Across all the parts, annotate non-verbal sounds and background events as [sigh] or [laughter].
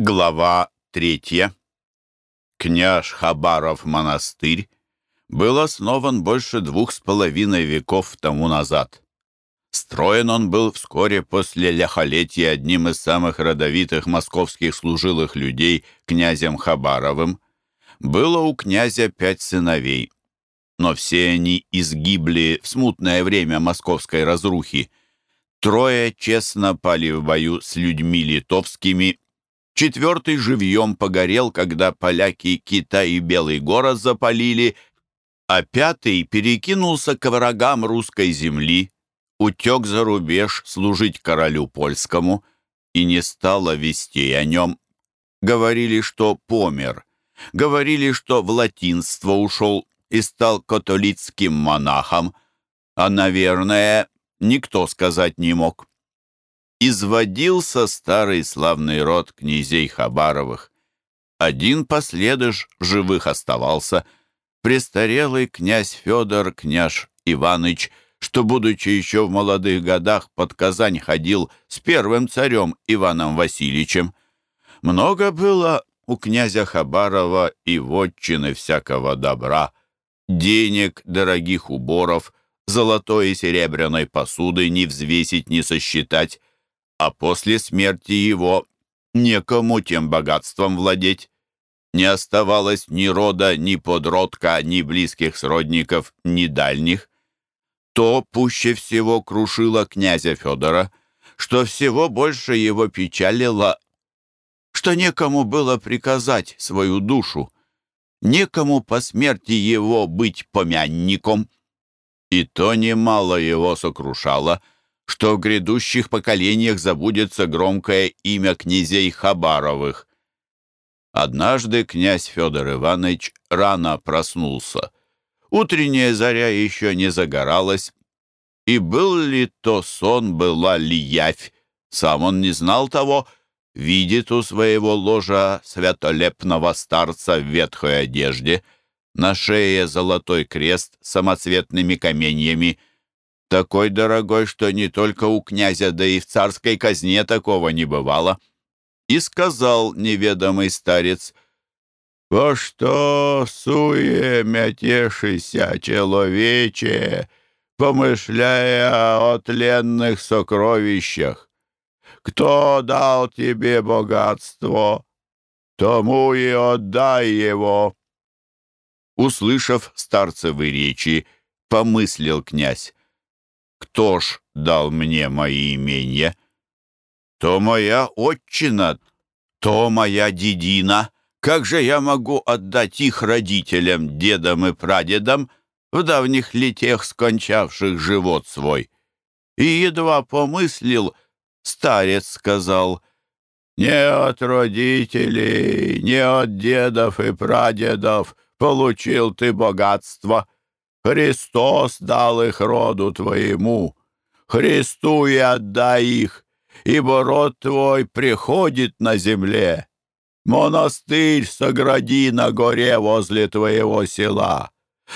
Глава третья. Княж Хабаров монастырь был основан больше двух с половиной веков тому назад. Строен он был вскоре после ляхолетия одним из самых родовитых московских служилых людей, князем Хабаровым. Было у князя пять сыновей, но все они изгибли в смутное время московской разрухи. Трое честно пали в бою с людьми литовскими Четвертый живьем погорел, когда поляки Китай и Белый город запалили, а пятый перекинулся к врагам русской земли, утек за рубеж служить королю польскому, и не стало вести о нем. Говорили, что помер, говорили, что в латинство ушел и стал католицким монахом, а, наверное, никто сказать не мог изводился старый славный род князей Хабаровых. Один последыш живых оставался, престарелый князь Федор, княж Иваныч, что, будучи еще в молодых годах, под Казань ходил с первым царем Иваном Васильевичем. Много было у князя Хабарова и вотчины всякого добра, денег, дорогих уборов, золотой и серебряной посуды не взвесить, не сосчитать, а после смерти его некому тем богатством владеть. Не оставалось ни рода, ни подродка, ни близких сродников, ни дальних. То пуще всего крушило князя Федора, что всего больше его печалило, что некому было приказать свою душу, некому по смерти его быть помянником. И то немало его сокрушало — что в грядущих поколениях забудется громкое имя князей Хабаровых. Однажды князь Федор Иванович рано проснулся. Утренняя заря еще не загоралась. И был ли то сон, была ли явь, сам он не знал того, видит у своего ложа святолепного старца в ветхой одежде, на шее золотой крест с самоцветными каменьями — такой дорогой, что не только у князя, да и в царской казне такого не бывало. И сказал неведомый старец, «Во что суе мятешися, человече, помышляя о тленных сокровищах? Кто дал тебе богатство, тому и отдай его». Услышав старцевы речи, помыслил князь, кто ж дал мне мои имения? То моя отчина, то моя дедина. Как же я могу отдать их родителям, дедам и прадедам, в давних летех скончавших живот свой? И едва помыслил, старец сказал, «Не от родителей, не от дедов и прадедов получил ты богатство». Христос дал их роду твоему. Христу и отдай их, ибо род твой приходит на земле. Монастырь согради на горе возле твоего села.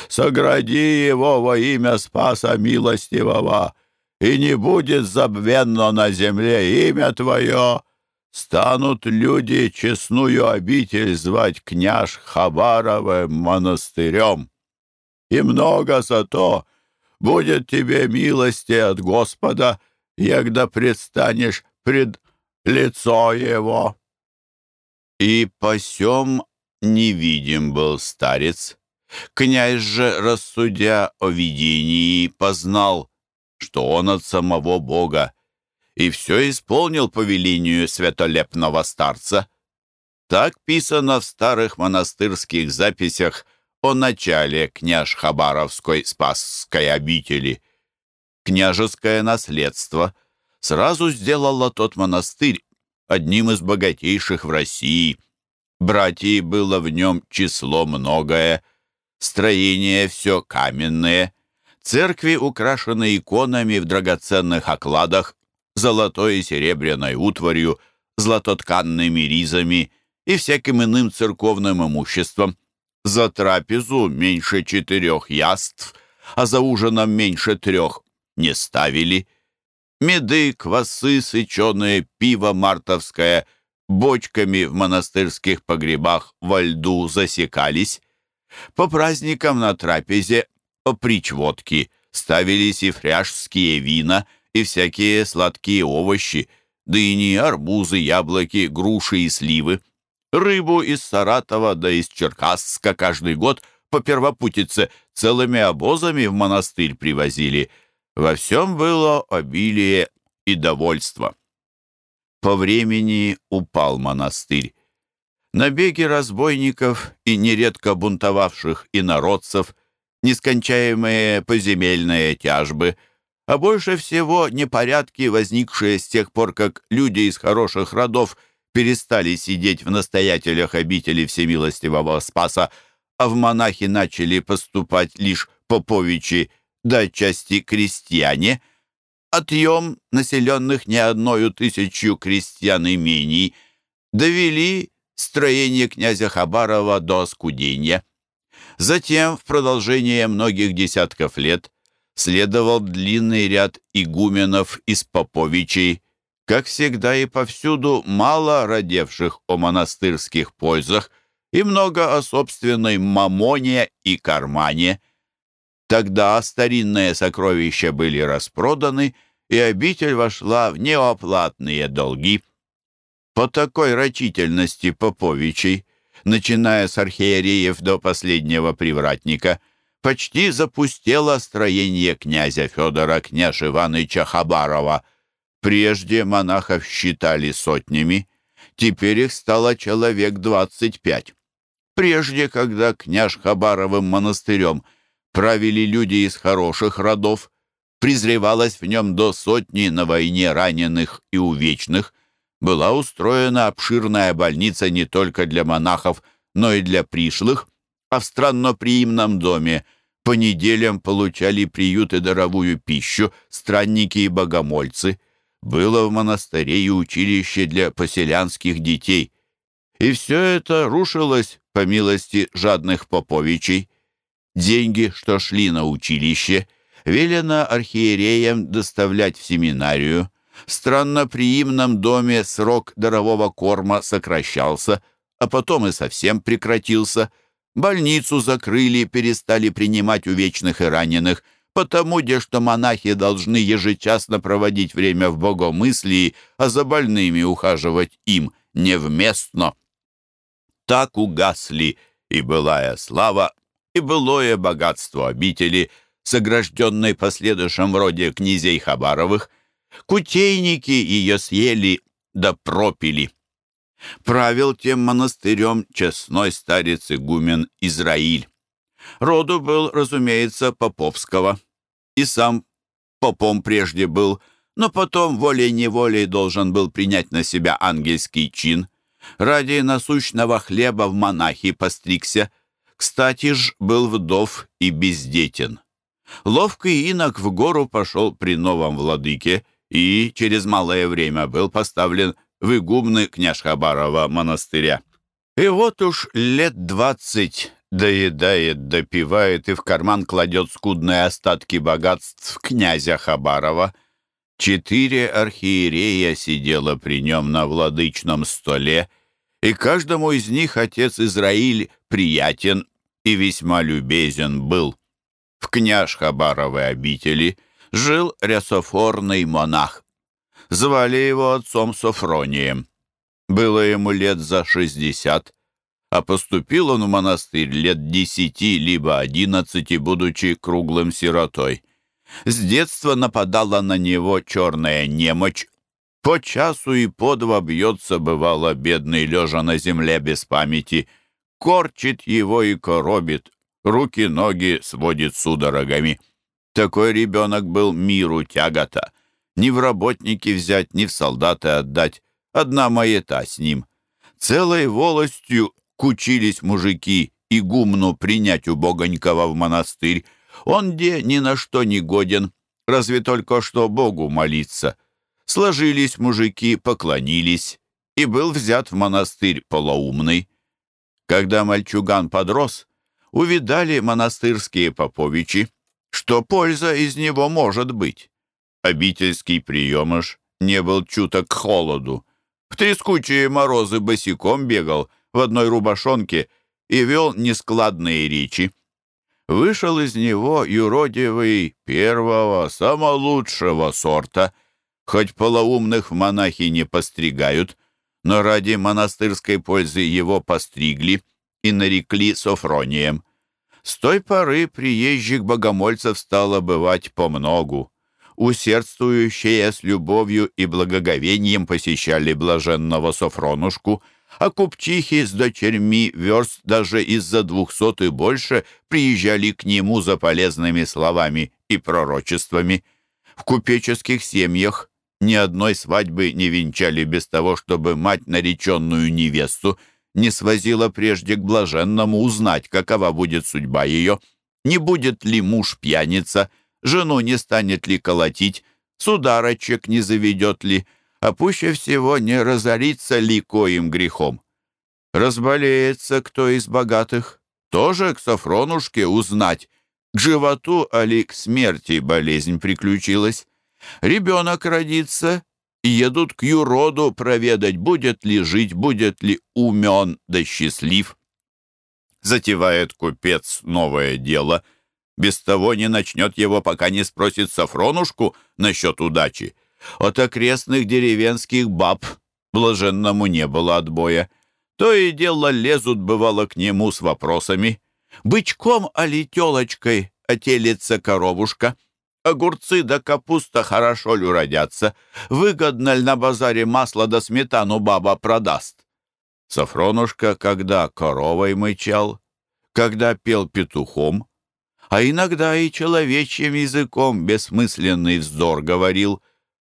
Согради его во имя Спаса Милостивого, и не будет забвенно на земле имя твое. Станут люди честную обитель звать княж Хабаровым монастырем и много за то будет тебе милости от Господа, егда предстанешь пред лицо Его». И посем невидим был старец. Князь же, рассудя о видении, познал, что он от самого Бога, и все исполнил по велению святолепного старца. Так писано в старых монастырских записях о начале княж Хабаровской Спасской обители. Княжеское наследство сразу сделало тот монастырь одним из богатейших в России. Братьей было в нем число многое, строения все каменные, церкви украшены иконами в драгоценных окладах, золотой и серебряной утварью, златотканными ризами и всяким иным церковным имуществом. За трапезу меньше четырех яств, а за ужином меньше трех не ставили. Меды, квасы, сыченое пиво мартовское бочками в монастырских погребах во льду засекались. По праздникам на трапезе опричь водки ставились и фряжские вина, и всякие сладкие овощи, дыни, арбузы, яблоки, груши и сливы. Рыбу из Саратова да из Черкасска каждый год по первопутице целыми обозами в монастырь привозили. Во всем было обилие и довольство. По времени упал монастырь. Набеги разбойников и нередко бунтовавших инородцев, нескончаемые поземельные тяжбы, а больше всего непорядки, возникшие с тех пор, как люди из хороших родов перестали сидеть в настоятелях обители Всемилостивого Спаса, а в монахи начали поступать лишь поповичи да отчасти крестьяне – отъем населенных не одною тысячу крестьян имений, довели строение князя Хабарова до оскудения. Затем, в продолжение многих десятков лет, следовал длинный ряд игуменов из поповичей, как всегда и повсюду мало родевших о монастырских пользах и много о собственной мамоне и кармане – Тогда старинные сокровища были распроданы, и обитель вошла в неоплатные долги. По такой рачительности Поповичей, начиная с архиереев до последнего привратника, почти запустело строение князя Федора княж Иваныча Хабарова. Прежде монахов считали сотнями, теперь их стало человек двадцать пять. Прежде, когда княж Хабаровым монастырем – правили люди из хороших родов, презревалось в нем до сотни на войне раненых и увечных, была устроена обширная больница не только для монахов, но и для пришлых, а в странноприимном доме по неделям получали приют и даровую пищу странники и богомольцы. Было в монастыре и училище для поселянских детей. И все это рушилось по милости жадных поповичей. Деньги, что шли на училище, велено архиереям доставлять в семинарию. В странноприимном доме срок дарового корма сокращался, а потом и совсем прекратился. Больницу закрыли, перестали принимать увечных и раненых, потому где что монахи должны ежечасно проводить время в богомыслии, а за больными ухаживать им невместно. Так угасли и былая слава, и былое богатство обители, согражденной последующем роде князей Хабаровых, кутейники ее съели да пропили. Правил тем монастырем честной старец игумен Израиль. Роду был, разумеется, Поповского. И сам попом прежде был, но потом волей-неволей должен был принять на себя ангельский чин. Ради насущного хлеба в монахи постригся – кстати ж, был вдов и бездетен. Ловкий инок в гору пошел при новом владыке и через малое время был поставлен в игумны княж Хабарова монастыря. И вот уж лет двадцать доедает, допивает и в карман кладет скудные остатки богатств князя Хабарова. Четыре архиерея сидело при нем на владычном столе, и каждому из них отец Израиль приятен и весьма любезен был. В княж Хабаровой обители жил рясофорный монах. Звали его отцом Софронием. Было ему лет за шестьдесят, а поступил он в монастырь лет десяти либо одиннадцати, будучи круглым сиротой. С детства нападала на него черная немочь. По часу и по два бьется, бывало, бедный, лежа на земле без памяти — корчит его и коробит, руки-ноги сводит судорогами. Такой ребенок был миру тягота. Ни в работники взять, ни в солдаты отдать. Одна маята с ним. Целой волостью кучились мужики и гумну принять у Богонькова в монастырь. Он где ни на что не годен, разве только что Богу молиться. Сложились мужики, поклонились, и был взят в монастырь полоумный. Когда мальчуган подрос, увидали монастырские поповичи, что польза из него может быть. Обительский приемыш не был чуток к холоду. в трескучие морозы босиком бегал в одной рубашонке и вел нескладные речи. Вышел из него юродивый первого, самого лучшего сорта. Хоть полоумных в монахи не постригают, но ради монастырской пользы его постригли и нарекли Софронием. С той поры приезжих богомольцев стало бывать помногу. Усердствующие с любовью и благоговением посещали блаженного Софронушку, а купчихи с дочерьми верст даже из-за двухсот и больше приезжали к нему за полезными словами и пророчествами. В купеческих семьях ни одной свадьбы не венчали без того, чтобы мать нареченную невесту не свозила прежде к блаженному узнать, какова будет судьба ее, не будет ли муж пьяница, жену не станет ли колотить, сударочек не заведет ли, а пуще всего не разорится ли коим грехом. Разболеется кто из богатых, тоже к Сафронушке узнать, к животу, али к смерти болезнь приключилась. Ребенок родится, и едут к юроду проведать, будет ли жить, будет ли умен да счастлив. Затевает купец новое дело. Без того не начнет его, пока не спросит Сафронушку насчет удачи. От окрестных деревенских баб блаженному не было отбоя. То и дело лезут, бывало, к нему с вопросами. «Бычком, али телочкой, отелится коровушка?» Огурцы да капуста хорошо ли родятся? Выгодно ли на базаре масло да сметану баба продаст? Сафронушка, когда коровой мычал, когда пел петухом, а иногда и человечьим языком бессмысленный вздор говорил,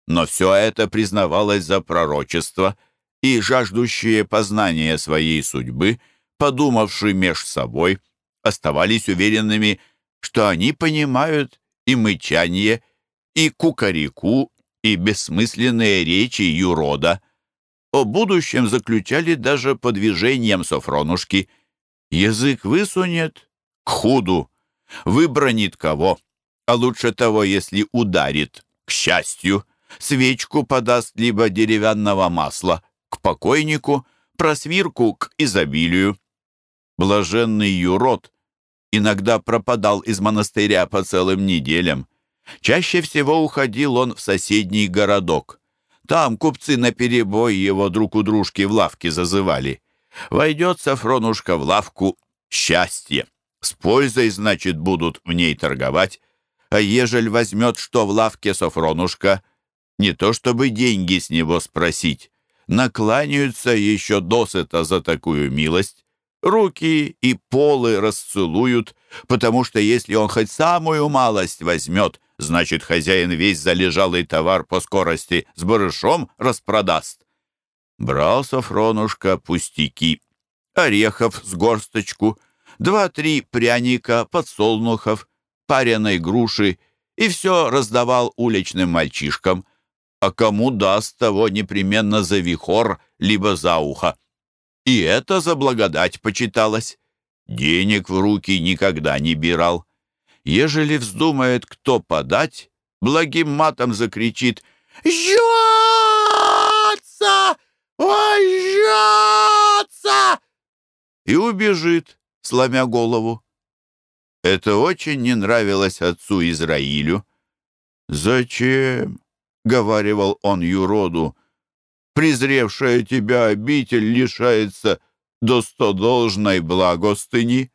но все это признавалось за пророчество, и жаждущие познания своей судьбы, подумавшие меж собой, оставались уверенными, что они понимают и мычание, и кукареку, и бессмысленные речи юрода. О будущем заключали даже по движениям Софронушки. Язык высунет к худу, выбронит кого, а лучше того, если ударит, к счастью, свечку подаст либо деревянного масла к покойнику, просвирку к изобилию. Блаженный юрод иногда пропадал из монастыря по целым неделям. Чаще всего уходил он в соседний городок. Там купцы наперебой его друг у дружки в лавке зазывали. Войдет Сафронушка в лавку — счастье. С пользой, значит, будут в ней торговать. А ежель возьмет что в лавке Сафронушка, не то чтобы деньги с него спросить, накланяются еще досыта за такую милость. Руки и полы расцелуют, потому что если он хоть самую малость возьмет, значит, хозяин весь залежалый товар по скорости с барышом распродаст. Брал Софронушка пустяки, орехов с горсточку, два-три пряника, подсолнухов, пареной груши и все раздавал уличным мальчишкам, а кому даст того непременно за вихор либо за ухо. И это за благодать почиталось. Денег в руки никогда не бирал. Ежели вздумает кто подать, благим матом закричит «Жжется! Ой, жжется!» и убежит, сломя голову. Это очень не нравилось отцу Израилю. «Зачем?» — говаривал он юроду презревшая тебя обитель лишается достодолжной благостыни.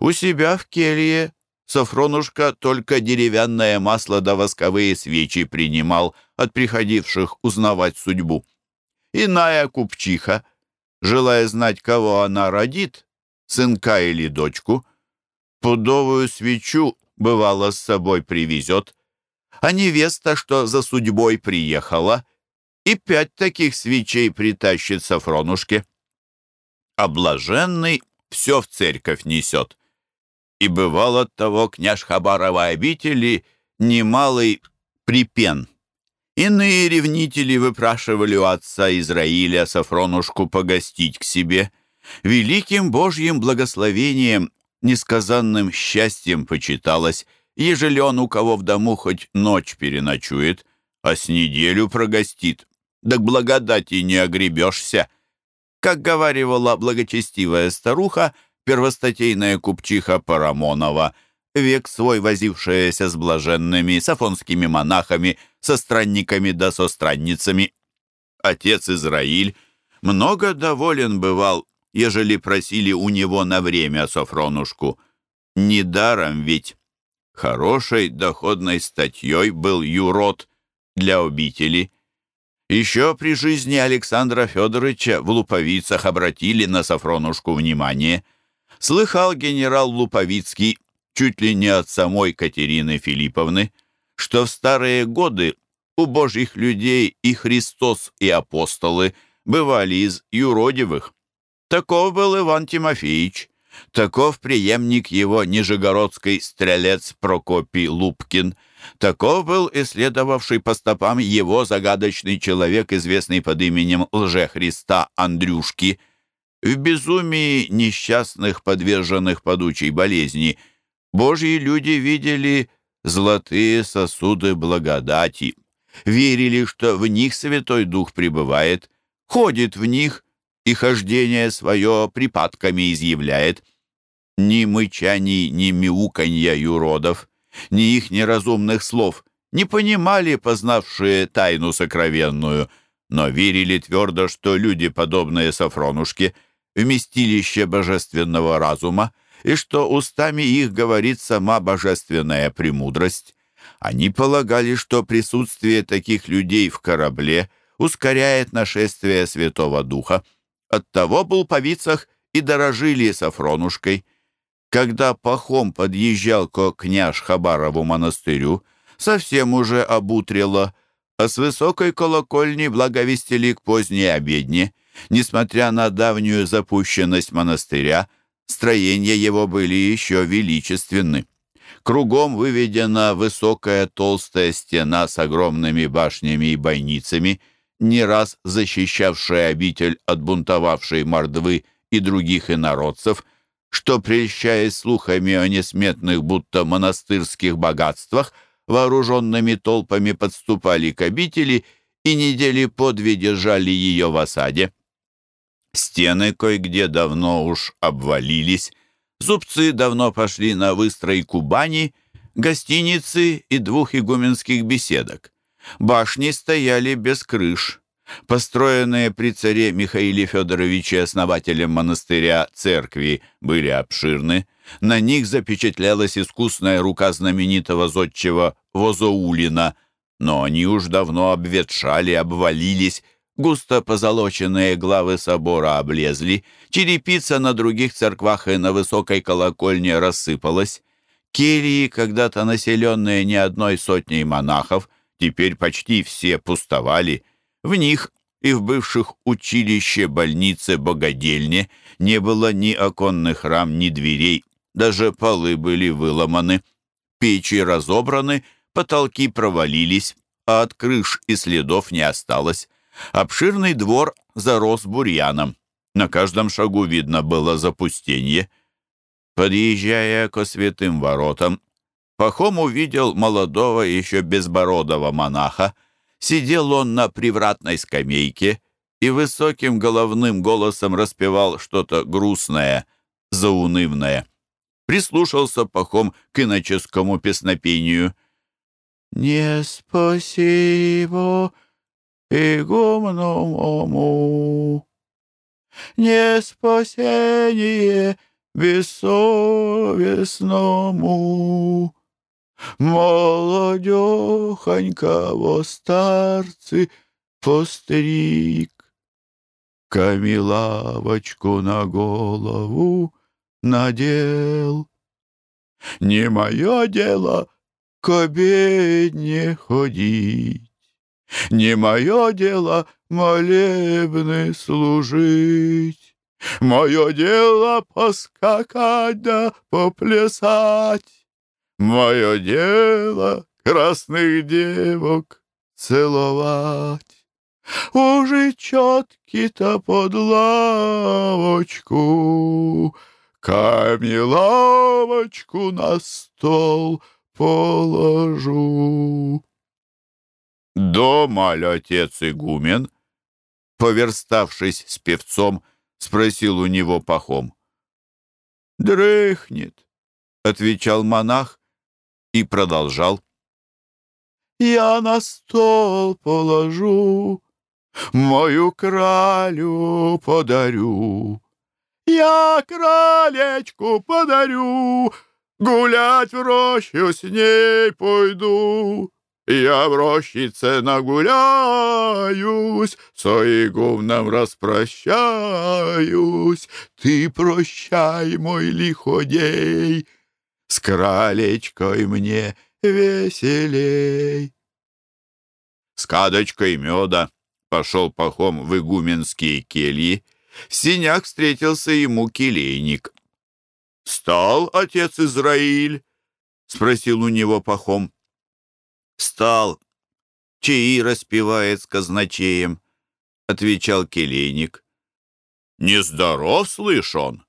У себя в келье Сафронушка только деревянное масло да восковые свечи принимал от приходивших узнавать судьбу. Иная купчиха, желая знать, кого она родит, сынка или дочку, пудовую свечу, бывало, с собой привезет, а невеста, что за судьбой приехала, и пять таких свечей притащит Сафронушке. А блаженный все в церковь несет. И бывал от того княж Хабарова обители немалый припен. Иные ревнители выпрашивали у отца Израиля Сафронушку погостить к себе. Великим Божьим благословением, несказанным счастьем почиталось, ежели он у кого в дому хоть ночь переночует, а с неделю прогостит да к благодати не огребешься. Как говаривала благочестивая старуха, первостатейная купчиха Парамонова, век свой возившаяся с блаженными, с афонскими монахами, со странниками да со странницами. Отец Израиль много доволен бывал, ежели просили у него на время Софронушку. Недаром ведь хорошей доходной статьей был юрод для обители. Еще при жизни Александра Федоровича в Луповицах обратили на Сафронушку внимание. Слыхал генерал Луповицкий, чуть ли не от самой Катерины Филипповны, что в старые годы у божьих людей и Христос, и апостолы бывали из юродивых. Таков был Иван Тимофеевич, таков преемник его нижегородский стрелец Прокопий Лупкин — Таков был исследовавший по стопам его загадочный человек, известный под именем Лже-Христа Андрюшки. В безумии несчастных, подверженных подучей болезни, божьи люди видели золотые сосуды благодати, верили, что в них Святой Дух пребывает, ходит в них и хождение свое припадками изъявляет. Ни мычаний, ни мяуканья юродов — ни их неразумных слов не понимали познавшие тайну сокровенную, но верили твердо, что люди, подобные Сафронушке, вместилище божественного разума, и что устами их говорит сама божественная премудрость. Они полагали, что присутствие таких людей в корабле ускоряет нашествие Святого Духа. Оттого был по вицах и дорожили Сафронушкой. Когда Пахом подъезжал к княж Хабарову монастырю, совсем уже обутрило, а с высокой колокольни благовестили к поздней обедне. Несмотря на давнюю запущенность монастыря, строения его были еще величественны. Кругом выведена высокая толстая стена с огромными башнями и бойницами, не раз защищавшая обитель от бунтовавшей мордвы и других инородцев, что, прельщаясь слухами о несметных будто монастырских богатствах, вооруженными толпами подступали к обители и недели по две держали ее в осаде. Стены кое-где давно уж обвалились, зубцы давно пошли на выстройку бани, гостиницы и двух игуменских беседок. Башни стояли без крыш, построенные при царе Михаиле Федоровиче основателем монастыря церкви, были обширны. На них запечатлялась искусная рука знаменитого зодчего Возоулина, но они уж давно обветшали, обвалились, густо позолоченные главы собора облезли, черепица на других церквах и на высокой колокольне рассыпалась. Кельи, когда-то населенные не одной сотней монахов, теперь почти все пустовали — в них и в бывших училище, больнице, богадельне не было ни оконных рам, ни дверей, даже полы были выломаны, печи разобраны, потолки провалились, а от крыш и следов не осталось. Обширный двор зарос бурьяном. На каждом шагу видно было запустение. Подъезжая к святым воротам, Пахом увидел молодого, еще безбородого монаха, Сидел он на привратной скамейке и высоким головным голосом распевал что-то грустное, заунывное. Прислушался Пахом к иноческому песнопению. «Не спасибо игумному, не спасение бессовестному». Молодехонька во старцы постриг, Камилавочку на голову надел. Не мое дело к обедне ходить, Не мое дело молебны служить, Мое дело поскакать да поплясать. Мое дело красных девок целовать. Уже четки-то под лавочку, Камелавочку на стол положу. «Дома отец игумен?» Поверставшись с певцом, спросил у него Пахом. «Дрыхнет», — отвечал монах и продолжал. «Я на стол положу, мою кралю подарю. Я кралечку подарю, гулять в рощу с ней пойду. Я в рощице нагуляюсь, с игумном распрощаюсь. Ты прощай, мой лиходей, с кралечкой мне веселей. С кадочкой меда пошел пахом в игуменские кельи. В синях встретился ему келейник. «Стал отец Израиль?» — спросил у него пахом. «Встал, чаи распевает с казначеем», — отвечал келейник. «Нездоров, слышь он?»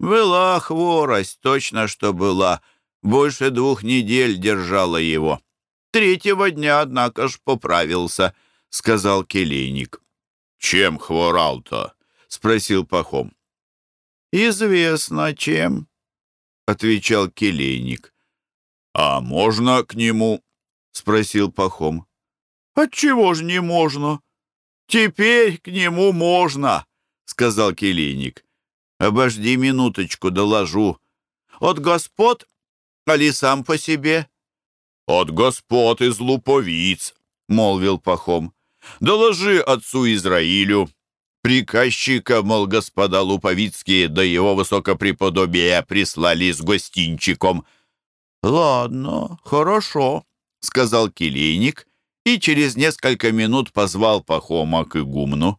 «Была хворость, точно что была. Больше двух недель держала его. Третьего дня, однако ж, поправился», — сказал келейник. «Чем хворал-то?» — спросил Пахом. «Известно, чем», — отвечал келейник. «А можно к нему?» — спросил Пахом. «Отчего ж не можно? Теперь к нему можно», — сказал келейник. «Обожди минуточку, доложу. От господ, али сам по себе?» «От господ из луповиц», — молвил Пахом. «Доложи отцу Израилю. Приказчика, мол, господа луповицкие до его высокопреподобия прислали с гостинчиком». «Ладно, хорошо», — сказал келейник и через несколько минут позвал Пахома к игумну.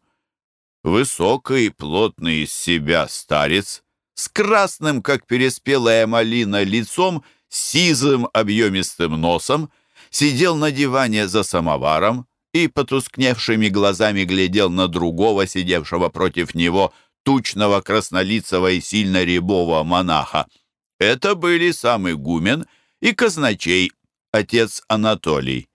Высокий, плотный из себя старец, с красным, как переспелая малина, лицом, сизым объемистым носом, сидел на диване за самоваром и потускневшими глазами глядел на другого, сидевшего против него, тучного, краснолицего и сильно рябого монаха. Это были сам игумен и казначей, отец Анатолий.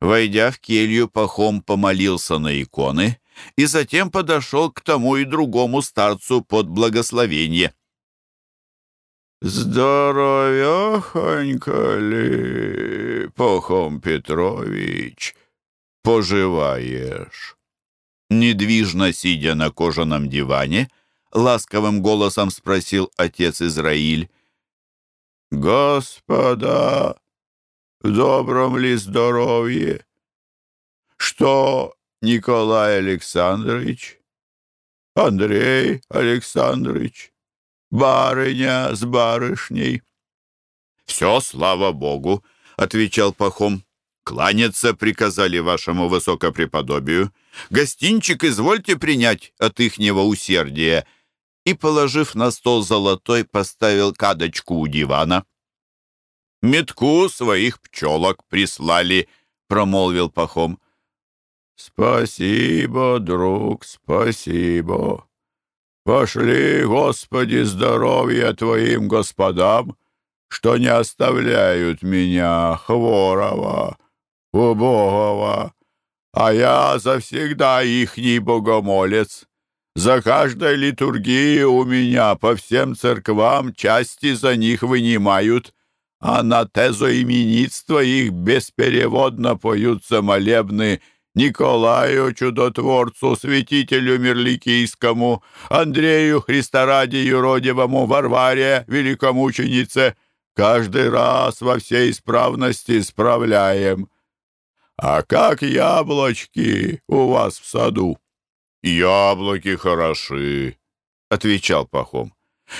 Войдя в келью, Пахом помолился на иконы и затем подошел к тому и другому старцу под благословение. «Здоровехонько ли, Пахом Петрович, поживаешь?» Недвижно сидя на кожаном диване, ласковым голосом спросил отец Израиль. «Господа, в добром ли здоровье? Что, Николай Александрович? Андрей Александрович? Барыня с барышней?» «Все, слава Богу», — отвечал Пахом. «Кланяться приказали вашему высокопреподобию. Гостинчик извольте принять от ихнего усердия». И, положив на стол золотой, поставил кадочку у дивана. «Метку своих пчелок прислали», — промолвил Пахом. «Спасибо, друг, спасибо. Пошли, Господи, здоровья Твоим господам, что не оставляют меня, хворого, убогого, а я завсегда ихний богомолец. За каждой литургией у меня по всем церквам части за них вынимают, а на тезо именитства их беспереводно поются молебны Николаю Чудотворцу, святителю Мирликийскому, Андрею Христораде Юродивому, Варваре, великомученице. Каждый раз во всей исправности справляем. А как яблочки у вас в саду? Яблоки хороши, — отвечал Пахом.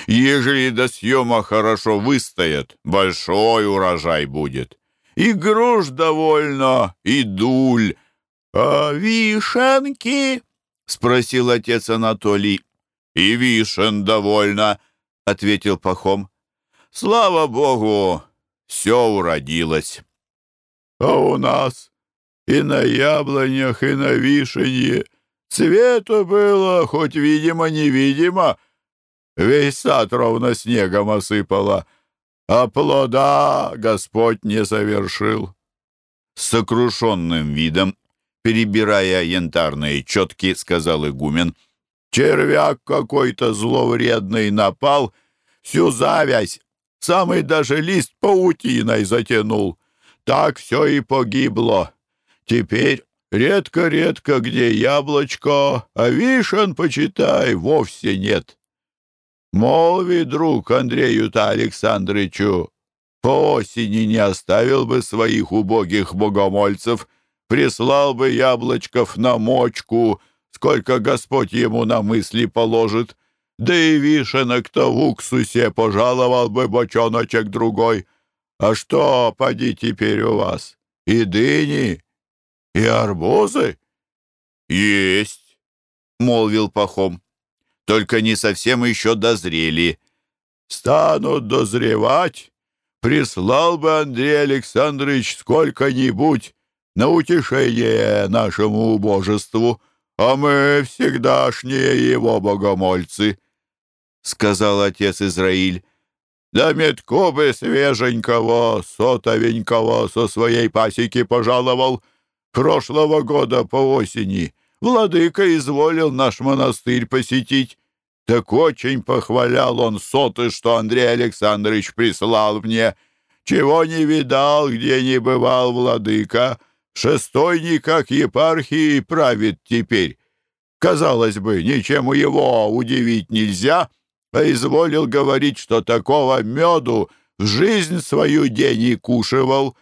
Ежели до съема хорошо выстоят, большой урожай будет. И груш довольно, и дуль. А вишенки? — спросил отец Анатолий. «И вишен довольно», — ответил Пахом. «Слава Богу, все уродилось». «А у нас и на яблонях, и на вишенье цвету было, хоть видимо-невидимо, Весь сад ровно снегом осыпало, а плода Господь не совершил. С сокрушенным видом, перебирая янтарные четки, сказал игумен, «Червяк какой-то зловредный напал, всю завязь, самый даже лист паутиной затянул. Так все и погибло. Теперь редко-редко где яблочко, а вишен, почитай, вовсе нет. Молви, друг Андрею-то Александрычу, по осени не оставил бы своих убогих богомольцев, прислал бы яблочков на мочку, сколько Господь ему на мысли положит, да и вишенок-то в уксусе пожаловал бы бочоночек другой. А что, поди теперь у вас, и дыни, и арбузы? Есть, — молвил Пахом, — только не совсем еще дозрели. Станут дозревать, прислал бы Андрей Александрович сколько-нибудь на утешение нашему убожеству, а мы всегдашние его богомольцы, — сказал отец Израиль. Да метку бы свеженького, сотовенького со своей пасеки пожаловал прошлого года по осени. Владыка изволил наш монастырь посетить. Так очень похвалял он соты, что Андрей Александрович прислал мне. Чего не видал, где не бывал владыка. Шестой никак епархии правит теперь. Казалось бы, ничему его удивить нельзя, а изволил говорить, что такого меду в жизнь свою день и кушивал.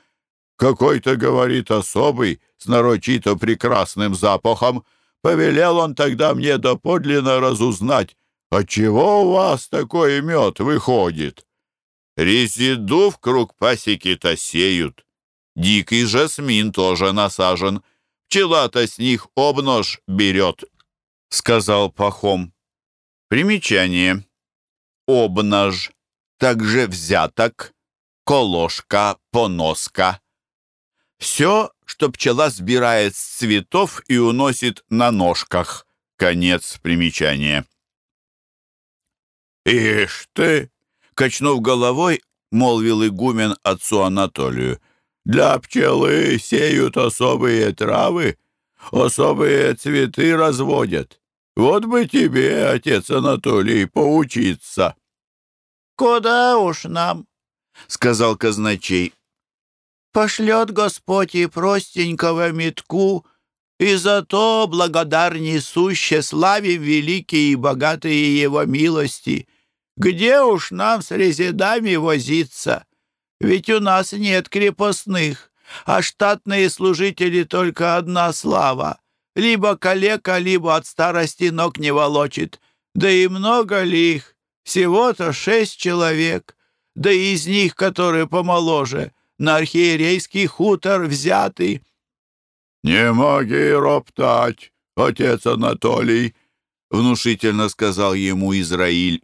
Какой-то, говорит, особый, с нарочито прекрасным запахом. Повелел он тогда мне доподлинно разузнать, «Отчего у вас такой мед выходит?» «Резиду в круг пасеки-то сеют. Дикий жасмин тоже насажен. Пчела-то с них обнож берет», — сказал Пахом. Примечание. Обнож, также взяток, колошка, поноска. Все, что пчела сбирает с цветов и уносит на ножках. Конец примечания. «Ишь ты!» — качнув головой, молвил игумен отцу Анатолию. «Для пчелы сеют особые травы, особые цветы разводят. Вот бы тебе, отец Анатолий, поучиться». «Куда уж нам?» — сказал казначей. «Пошлет Господь и простенького метку, и зато благодарней суще славим великие и богатые его милости». Где уж нам с резидами возиться? Ведь у нас нет крепостных, а штатные служители только одна слава. Либо калека, либо от старости ног не волочит. Да и много ли их? Всего-то шесть человек. Да и из них, которые помоложе, на архиерейский хутор взятый. «Не моги роптать, отец Анатолий», — внушительно сказал ему Израиль.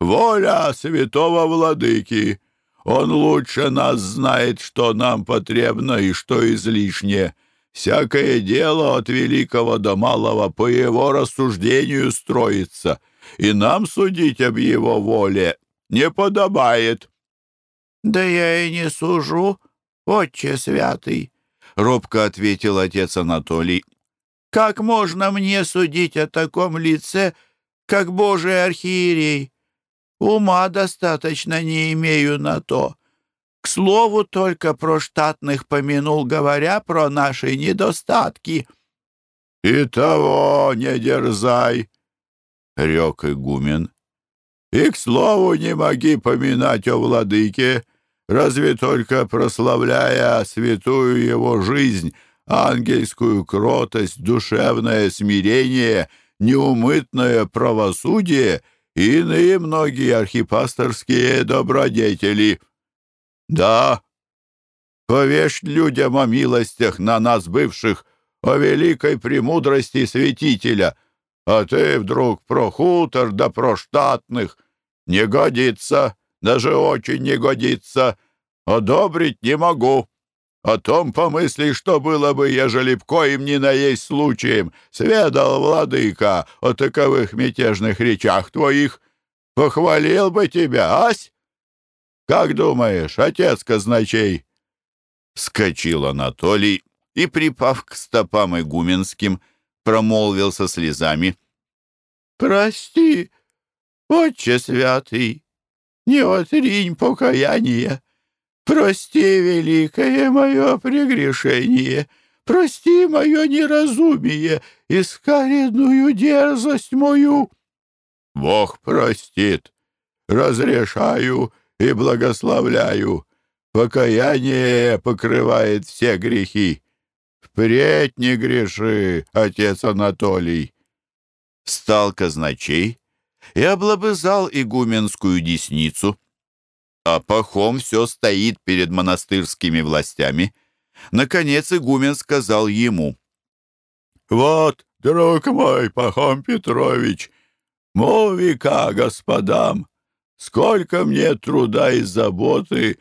Воля святого владыки! Он лучше нас знает, что нам потребно и что излишне. Всякое дело от великого до малого по его рассуждению строится, и нам судить об его воле не подобает». «Да я и не сужу, отче святый», — робко ответил отец Анатолий. «Как можно мне судить о таком лице, как Божий архиерей? Ума достаточно не имею на то. К слову, только про штатных помянул, говоря про наши недостатки». «И того не дерзай!» — рек игумен. «И, к слову, не моги поминать о владыке, разве только прославляя святую его жизнь, ангельскую кротость, душевное смирение, неумытное правосудие — и иные многие архипасторские добродетели. Да, повешь людям о милостях на нас бывших, о великой премудрости святителя, а ты вдруг про хутор да про штатных. Не годится, даже очень не годится. Одобрить не могу. О том помысли, что было бы, ежели б коим ни наесть случаем, сведал владыка о таковых мятежных речах твоих. Похвалил бы тебя, ась? Как думаешь, отец казначей?» Вскочил Анатолий и, припав к стопам игуменским, промолвил со слезами. «Прости, отче святый, не отринь покаяние. Прости великое мое прегрешение, прости мое неразумие и скаредную дерзость мою». «Бог простит, разрешаю и благословляю. Покаяние покрывает все грехи. Впредь не греши, отец Анатолий». Стал казначей и облобызал игуменскую десницу. А Пахом все стоит перед монастырскими властями. Наконец игумен сказал ему. «Вот, друг мой, Пахом Петрович, мол века господам, сколько мне труда и заботы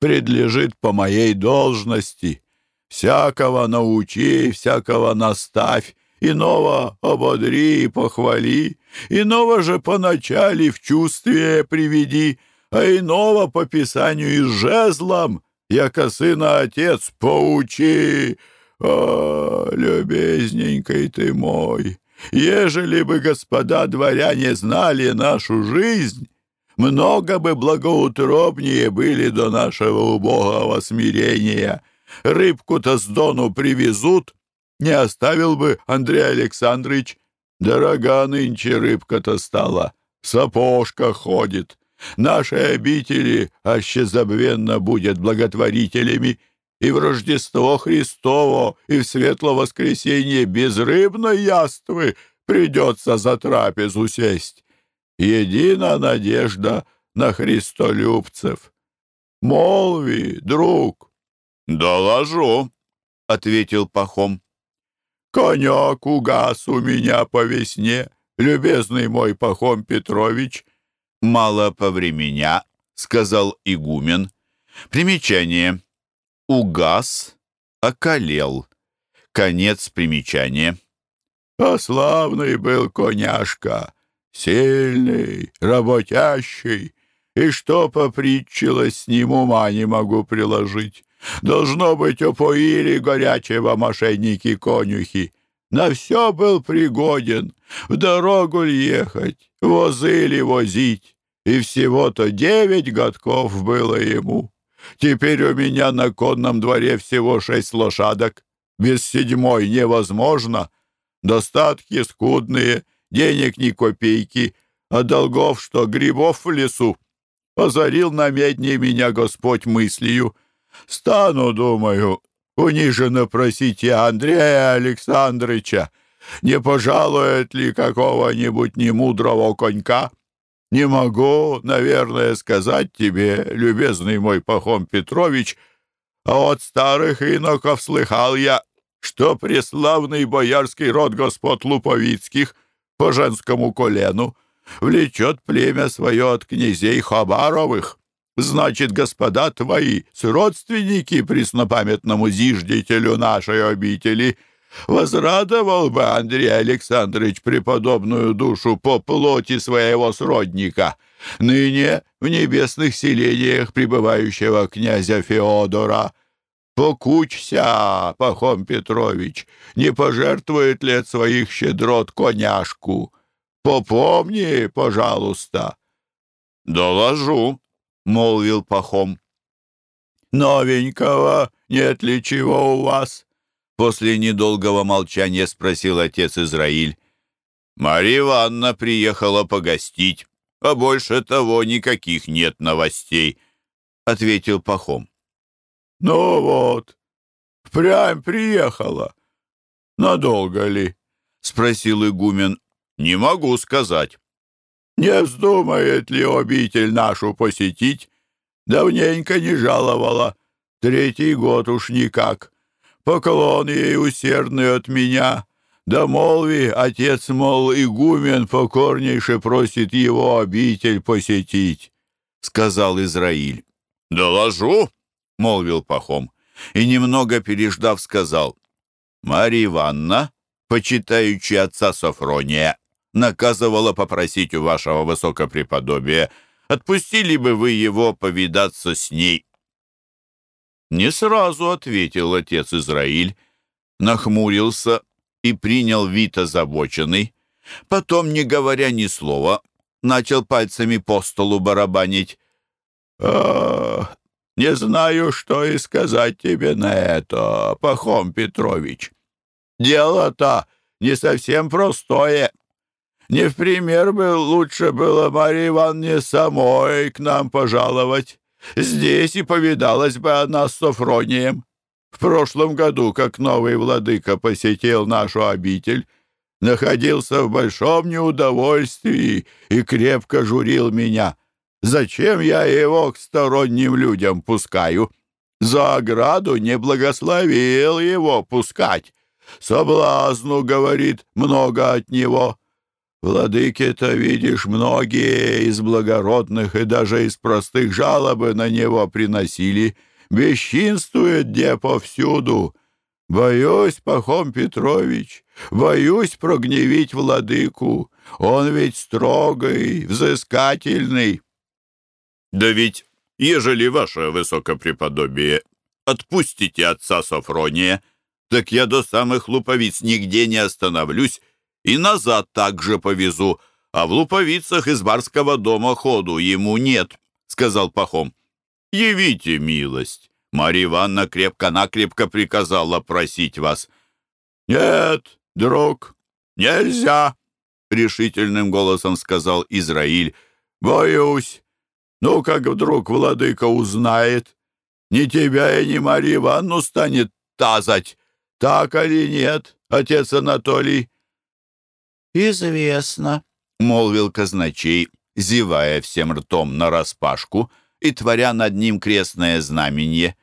предлежит по моей должности. Всякого научи, всякого наставь, иного ободри и похвали, иного же поначале в чувстве приведи, а иного по писанию и жезлом, яко сына отец, поучи. О, любезненький ты мой, ежели бы господа дворяне знали нашу жизнь, много бы благоутробнее были до нашего убогого смирения. Рыбку-то с дону привезут, не оставил бы Андрей Александрович. Дорога нынче рыбка-то стала, в сапожках ходит. Наши обители аще забвенно будет благотворителями, и в Рождество Христово, и в Светло Воскресенье без рыбной яствы придется за трапезу сесть. Едина надежда на христолюбцев. Молви, друг. — Доложу, — ответил Пахом. Конек угас у меня по весне, любезный мой Пахом Петрович. Мало по времени, сказал игумен. Примечание. Угас, околел. Конец примечания. А славный был коняшка, сильный, работящий, и что попритчилось с ним ума не могу приложить. Должно быть, упоили горячего мошенники-конюхи. На все был пригоден, в дорогу ли ехать, возы ли возить. И всего-то девять годков было ему. Теперь у меня на конном дворе всего шесть лошадок. Без седьмой невозможно. Достатки скудные, денег ни копейки, а долгов что, грибов в лесу. Озарил на медне меня Господь мыслью — Стану, думаю, униженно просить я Андрея Александровича, не пожалует ли какого-нибудь немудрого конька? Не могу, наверное, сказать тебе, любезный мой Пахом Петрович, а от старых иноков слыхал я, что преславный боярский род господ Луповицких по женскому колену влечет племя свое от князей Хабаровых. Значит, господа твои, сродственники преснопамятному зиждителю нашей обители, возрадовал бы Андрей Александрович преподобную душу по плоти своего сродника, ныне в небесных селениях пребывающего князя Феодора. Покучся, Пахом Петрович, не пожертвует ли от своих щедрот коняшку? Попомни, пожалуйста. Доложу, — молвил Пахом. «Новенького нет ли чего у вас?» После недолгого молчания спросил отец Израиль. «Марья Ивановна приехала погостить, а больше того никаких нет новостей», — ответил Пахом. «Ну вот, впрямь приехала. Надолго ли?» — спросил игумен. «Не могу сказать». Не вздумает ли обитель нашу посетить? Давненько не жаловала. Третий год уж никак. Поклон ей усердный от меня. Да молви, отец, мол, игумен покорнейше просит его обитель посетить, — сказал Израиль. — Доложу, — молвил Пахом, и, немного переждав, сказал. — Марья Ивановна, почитающая отца Софрония, наказывала попросить у вашего высокопреподобия, отпустили бы вы его повидаться с ней. Не сразу ответил отец Израиль, нахмурился и принял вид озабоченный. Потом, не говоря ни слова, начал пальцами по столу барабанить. «А, не знаю, что и сказать тебе на это, Пахом Петрович. Дело-то не совсем простое. Не в пример бы лучше было Марье Ивановне самой к нам пожаловать. Здесь и повидалась бы она с Софронием. В прошлом году, как новый владыка посетил нашу обитель, находился в большом неудовольствии и крепко журил меня. Зачем я его к сторонним людям пускаю? За ограду не благословил его пускать. Соблазну, говорит, много от него. Владыки-то, видишь, многие из благородных и даже из простых жалобы на него приносили. Бесчинствует где повсюду. Боюсь, Пахом Петрович, боюсь прогневить владыку. Он ведь строгий, взыскательный. Да ведь, ежели ваше высокопреподобие отпустите отца Софрония, так я до самых луповиц нигде не остановлюсь и назад также повезу, а в луповицах из барского дома ходу ему нет», — сказал Пахом. «Явите милость. Марья Ивановна крепко-накрепко приказала просить вас». «Нет, друг, нельзя», — решительным голосом сказал Израиль. «Боюсь. Ну, как вдруг владыка узнает, ни тебя и ни Марью Ивановну станет тазать. Так или нет, отец Анатолий?» «Известно», — молвил казначей, зевая всем ртом нараспашку и творя над ним крестное знамение.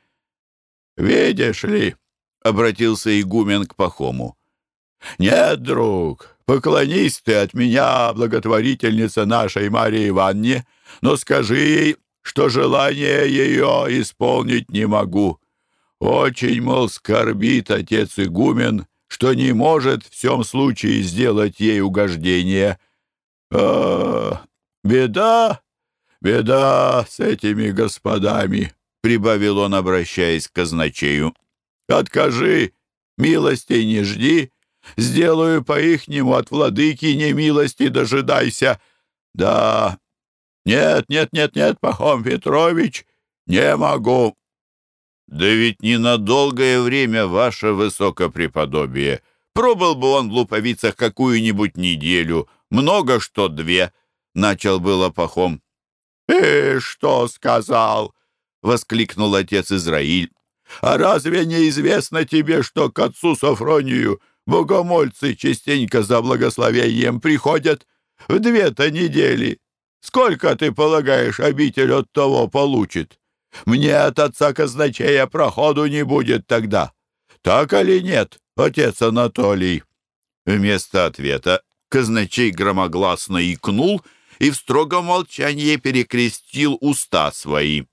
«Видишь ли», — обратился игумен к Пахому, — «нет, друг, поклонись ты от меня, благотворительница нашей Марии Ивановне, но скажи ей, что желание ее исполнить не могу. Очень, мол, скорбит отец игумен, что не может в всем случае сделать ей угождение. А, беда, беда с этими господами, прибавил он, обращаясь к казначею. Откажи, милости не жди, сделаю по-ихнему от владыки не милости дожидайся. Да, нет, нет, нет, нет, Пахом Петрович, не могу. «Да ведь не на время, ваше высокопреподобие. Пробыл бы он в луповицах какую-нибудь неделю, много что две», — начал было Пахом. «И что сказал?» — воскликнул отец Израиль. «А разве не известно тебе, что к отцу Софронию богомольцы частенько за благословением приходят в две-то недели? Сколько, ты полагаешь, обитель от того получит?» Мне от отца казначея проходу не будет тогда. Так или нет, отец Анатолий?» Вместо ответа казначей громогласно икнул и в строгом молчании перекрестил уста свои.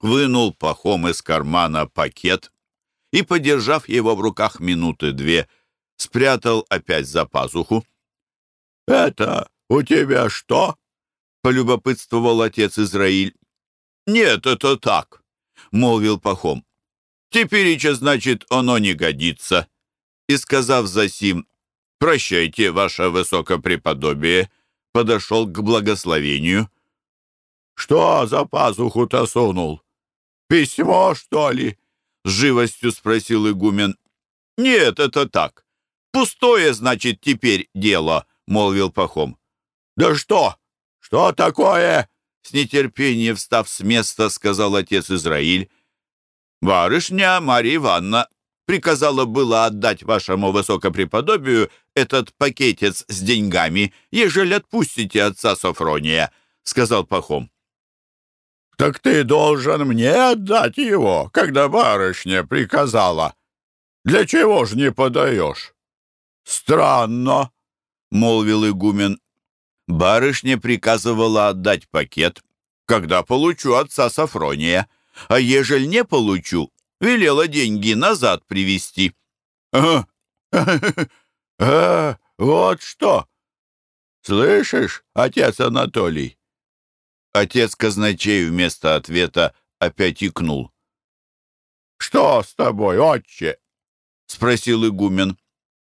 Вынул пахом из кармана пакет и, подержав его в руках минуты две, спрятал опять за пазуху. «Это у тебя что?» — полюбопытствовал отец Израиль. «Нет, это так», — молвил Пахом. «Тепереча, значит, оно не годится». И, сказав засим, «Прощайте, ваше высокопреподобие», подошел к благословению. «Что за пазуху-то сунул? Письмо, что ли?» С живостью спросил игумен. «Нет, это так. Пустое, значит, теперь дело», — молвил Пахом. «Да что? Что такое?» С нетерпением встав с места, сказал отец Израиль. «Барышня Марья Ивановна приказала было отдать вашему высокопреподобию этот пакетец с деньгами, ежели отпустите отца Софрония», — сказал Пахом. «Так ты должен мне отдать его, когда барышня приказала. Для чего ж не подаешь?» «Странно», — молвил игумен. Барышня приказывала отдать пакет, когда получу отца Сафрония, а ежели не получу, велела деньги назад привезти. А, вот что! Слышишь, отец Анатолий? Отец казначей вместо ответа опять икнул. Что с тобой, отче? — спросил игумен.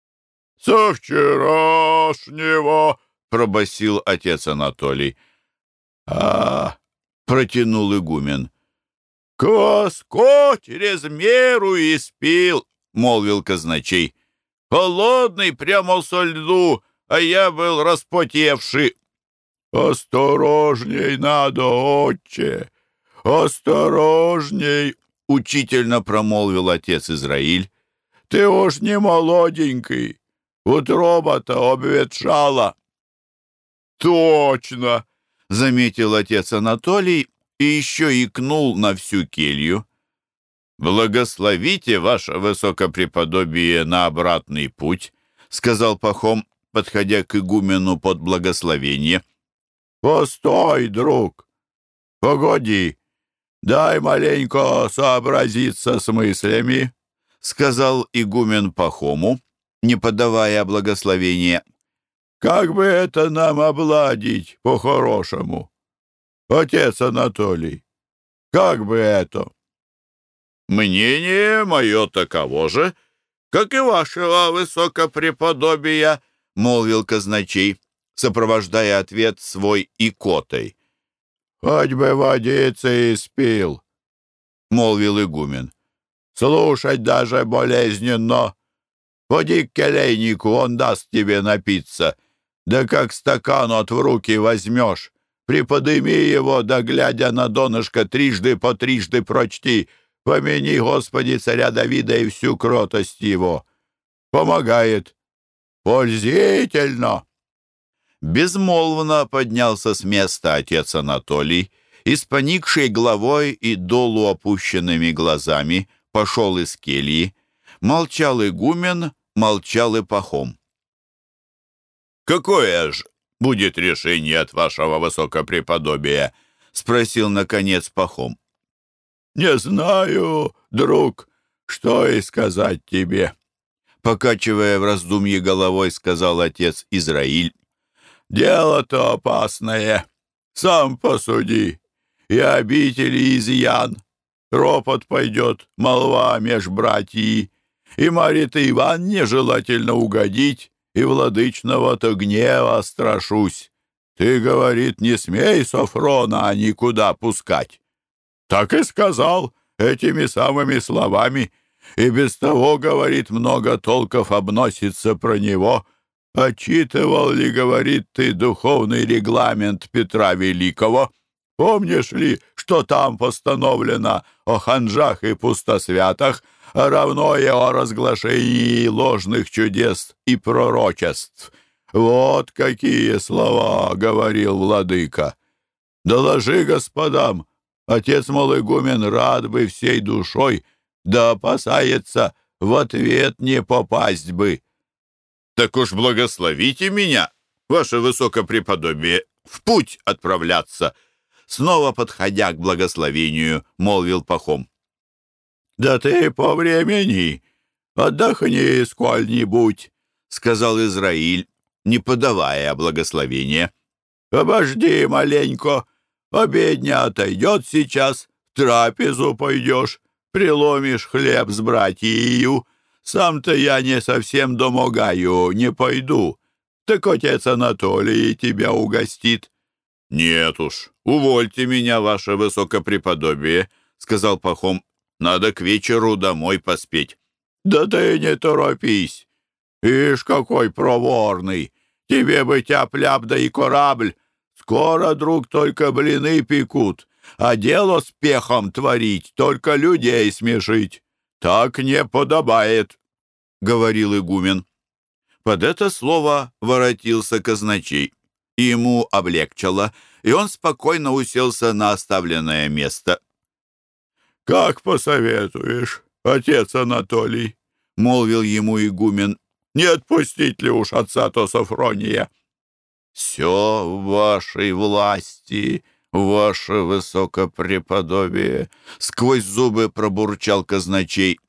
— Со вчерашнего, — пробасил отец Анатолий. — А, — протянул игумен. — Кваско через меру испил, — молвил казначей. — Холодный прямо со льду, а я был распотевший. — Осторожней надо, отче, осторожней, — учительно промолвил отец Израиль. — Ты уж не молоденький, утроба-то обветшала. — Точно, — заметил отец Анатолий и еще икнул на всю келью. «Благословите, ваше высокопреподобие, на обратный путь», — сказал Пахом, подходя к игумену под благословение. «Постой, друг! Погоди! Дай маленько сообразиться с мыслями», — сказал игумен Пахому, не подавая благословения. «Как бы это нам обладить по-хорошему? Отец Анатолий, как бы это?» «Мнение мое таково же, как и вашего высокопреподобия», — молвил казначей, сопровождая ответ свой икотой. «Хоть бы водицы испил», — молвил игумен. «Слушать даже болезненно. Поди к келейнику, он даст тебе напиться. Да как стакан от в руки возьмешь, приподыми его, да глядя на донышко, трижды по трижды прочти. Помяни, Господи, царя Давида и всю кротость его. Помогает. Пользительно!» Безмолвно поднялся с места отец Анатолий и с поникшей головой и долу опущенными глазами пошел из кельи. Молчал игумен, молчал и пахом. «Какое ж будет решение от вашего высокопреподобия?» — спросил, наконец, пахом. «Не знаю, друг, что и сказать тебе», — покачивая в раздумье головой, сказал отец Израиль. Дело-то опасное. Сам посуди. И обители изъян. Ропот пойдет, молва меж братьи. И Марит Иван нежелательно угодить, и владычного-то гнева страшусь. Ты, говорит, не смей Софрона никуда пускать. Так и сказал этими самыми словами, и без того, говорит, много толков обносится про него — Отчитывал ли, говорит ты, духовный регламент Петра Великого? Помнишь ли, что там постановлено о ханжах и пустосвятах, а равно и о разглашении ложных чудес и пророчеств? Вот какие слова говорил владыка. Доложи господам, отец Малыгумен рад бы всей душой, да опасается, в ответ не попасть бы. Так уж благословите меня, ваше высокопреподобие, в путь отправляться. Снова подходя к благословению, молвил Пахом. «Да ты по времени отдохни сколь-нибудь», — сказал Израиль, не подавая благословения. «Обожди маленько, обедня отойдет сейчас, в трапезу пойдешь, приломишь хлеб с братьею, сам-то я не совсем домогаю, не пойду. Так отец Анатолий тебя угостит». «Нет уж, увольте меня, ваше высокопреподобие», — сказал Пахом. «Надо к вечеру домой поспеть». «Да ты не торопись. Ишь, какой проворный! Тебе бы тяп-ляп да и корабль. Скоро, друг, только блины пекут, а дело с пехом творить, только людей смешить. «Так не подобает», — говорил игумен. Под это слово воротился казначей. Ему облегчало, и он спокойно уселся на оставленное место. «Как посоветуешь, отец Анатолий?» — молвил ему игумен. «Не отпустить ли уж отца-то Софрония?» «Все в вашей власти», «Ваше высокопреподобие!» — сквозь зубы пробурчал казначей.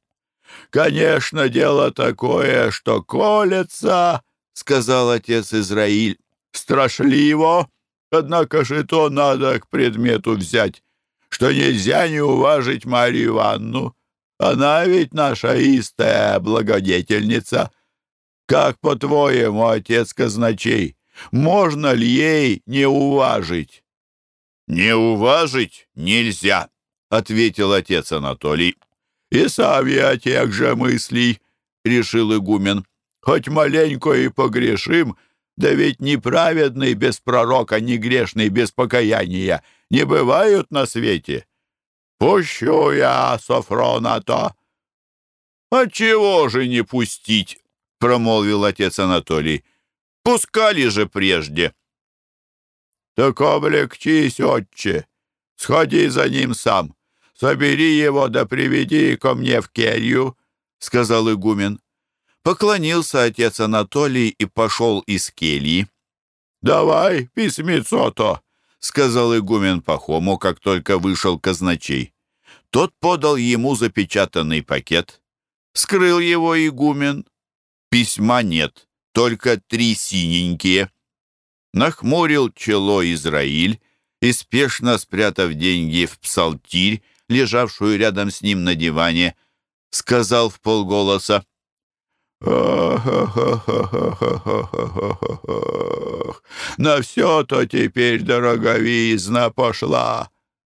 «Конечно, дело такое, что колется!» — сказал отец Израиль. «Страшливо! Однако же то надо к предмету взять, что нельзя не уважить Марию Ивановну. Она ведь наша истая благодетельница. Как, по-твоему, отец казначей, можно ли ей не уважить?» «Не уважить нельзя», — ответил отец Анатолий. «И сам я тех же мыслей», — решил игумен. «Хоть маленько и погрешим, да ведь неправедный без пророка, не грешный без покаяния не бывают на свете. Пущу я Софрона-то». «Отчего же не пустить?» — промолвил отец Анатолий. «Пускали же прежде». «Так облегчись, отче, сходи за ним сам, собери его да приведи ко мне в келью», — сказал игумен. Поклонился отец Анатолий и пошел из кельи. «Давай письмецо-то», — сказал игумен Пахому, как только вышел казначей. Тот подал ему запечатанный пакет. Скрыл его игумен. Письма нет, только три синенькие. Нахмурил чело Израиль и, спешно спрятав деньги в псалтирь, лежавшую рядом с ним на диване, сказал в полголоса, На все-то теперь дороговизна пошла.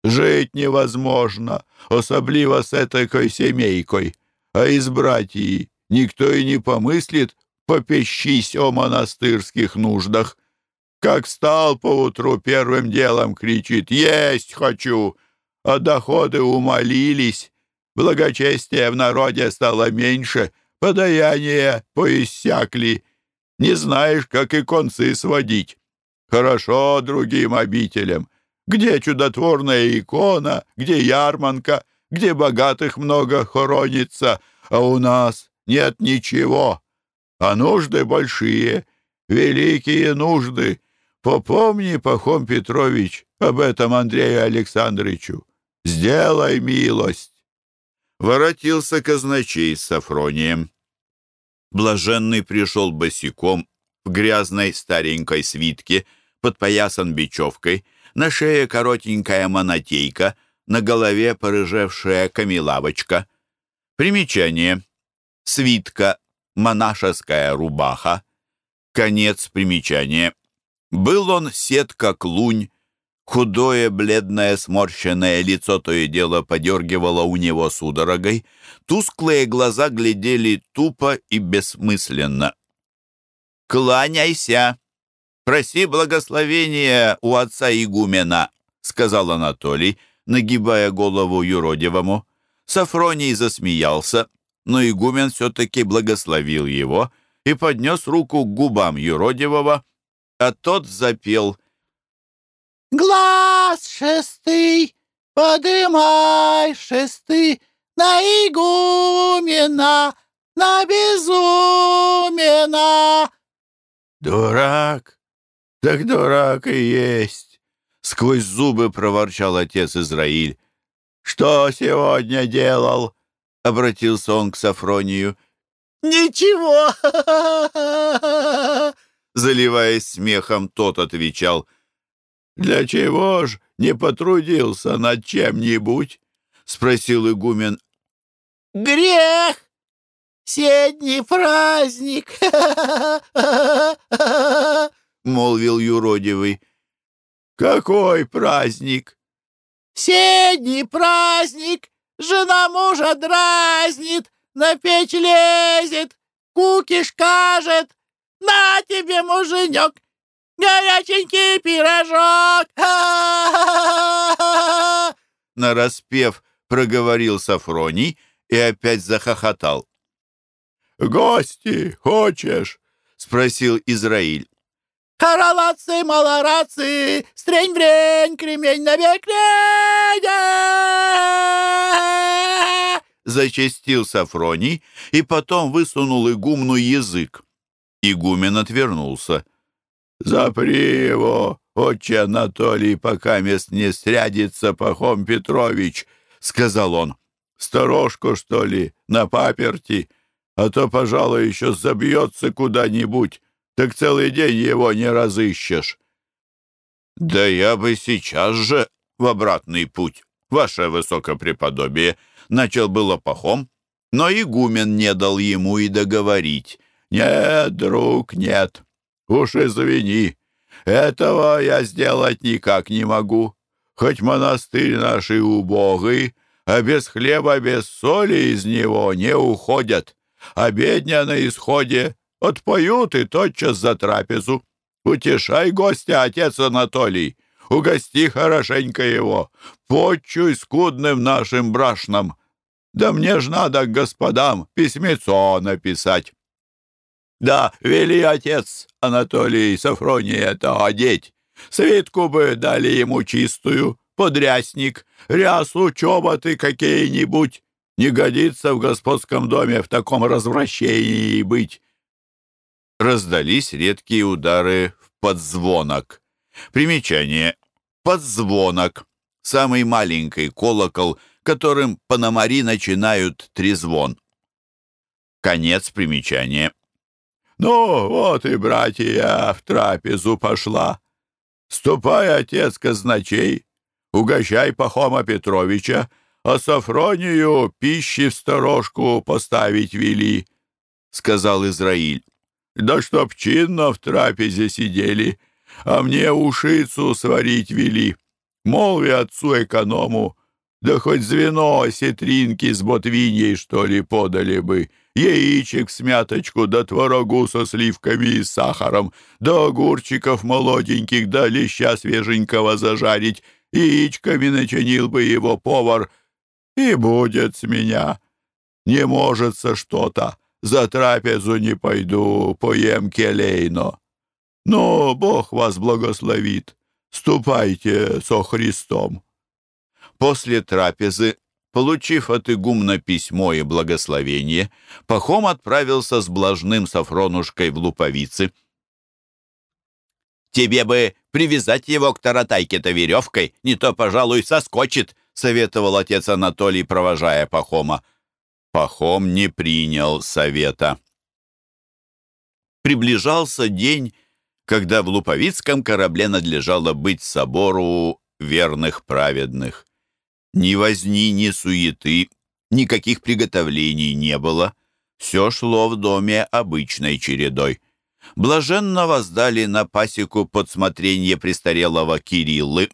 Жить невозможно, особливо с этой семейкой. А из братьев никто и не помыслит попещись о монастырских нуждах. Как встал поутру, первым делом кричит «Есть хочу!» А доходы умолились, благочестие в народе стало меньше, подаяния поиссякли. Не знаешь, как и концы сводить. Хорошо другим обителям. Где чудотворная икона, где ярманка, где богатых много хоронится, а у нас нет ничего. А нужды большие, великие нужды. Попомни, Пахом Петрович, об этом Андрею Александровичу. Сделай милость. Воротился казначей с Сафронием. Блаженный пришел босиком в грязной старенькой свитке, подпоясан бечевкой, на шее коротенькая монотейка, на голове порыжевшая камелавочка. Примечание. Свитка, монашеская рубаха. Конец примечания. Был он сетка клунь, Худое, бледное, сморщенное лицо то и дело подергивало у него судорогой. Тусклые глаза глядели тупо и бессмысленно. «Кланяйся! Проси благословения у отца игумена!» — сказал Анатолий, нагибая голову юродивому. Сафроний засмеялся, но игумен все-таки благословил его и поднес руку к губам юродивого, а тот запел — Глаз шестый, подымай шесты на игумена, на безумена. Дурак, так дурак и есть, сквозь зубы проворчал отец Израиль. Что сегодня делал? Обратился он к Сафронию. Ничего, [laughs] заливаясь смехом, тот отвечал — «Для чего ж не потрудился над чем-нибудь?» — спросил игумен. «Грех! Седний праздник!» — молвил юродивый. «Какой праздник?» «Седний праздник! Жена мужа дразнит, на печь лезет, кукиш кажет. На тебе, муженек, горяченький пирожок! [laughs] Нараспев проговорил Сафроний и опять захохотал. «Гости хочешь?» — спросил Израиль. «Харалацы, малорацы, стрень-врень, кремень на Зачастил Сафроний и потом высунул игумну язык. Игумен отвернулся. «Запри его, отче Анатолий, пока мест не срядится Пахом Петрович», — сказал он. «Сторожку, что ли, на паперти, а то, пожалуй, еще забьется куда-нибудь, так целый день его не разыщешь». «Да я бы сейчас же в обратный путь, ваше высокопреподобие», начал было пахом, но игумен не дал ему и договорить. «Нет, друг, нет. Уж извини. Этого я сделать никак не могу. Хоть монастырь наш и убогий, а без хлеба, без соли из него не уходят. Обедня на исходе, отпоют и тотчас за трапезу. Утешай гостя, отец Анатолий, угости хорошенько его, почуй скудным нашим брашном. Да мне ж надо к господам письмецо написать. Да, вели отец Анатолий Сафроний это одеть. Свитку бы дали ему чистую, подрясник, рясу, чоботы какие-нибудь. Не годится в господском доме в таком развращении быть. Раздались редкие удары в подзвонок. Примечание. Подзвонок. Самый маленький колокол, которым пономари начинают трезвон. Конец примечания. «Ну, вот и братья в трапезу пошла. Ступай, отец казначей, угощай Пахома Петровича, а Сафронию пищи в сторожку поставить вели», — сказал Израиль. «Да чтоб чинно в трапезе сидели, а мне ушицу сварить вели. Молви отцу эконому, да хоть звено осетринки с ботвиньей, что ли, подали бы, яичек с мяточку, да творогу со сливками и сахаром, да огурчиков молоденьких, да леща свеженького зажарить, яичками начинил бы его повар, и будет с меня. Не можется что-то, за трапезу не пойду, поем келейно. Но Бог вас благословит, ступайте со Христом. После трапезы, получив от игумна письмо и благословение, Пахом отправился с блажным Сафронушкой в Луповицы. «Тебе бы привязать его к таратайке-то веревкой, не то, пожалуй, соскочит», советовал отец Анатолий, провожая Пахома. Пахом не принял совета. Приближался день, когда в Луповицком корабле надлежало быть собору верных праведных. Ни возни, ни суеты, никаких приготовлений не было. Все шло в доме обычной чередой. Блаженно воздали на пасеку подсмотрение престарелого Кириллы.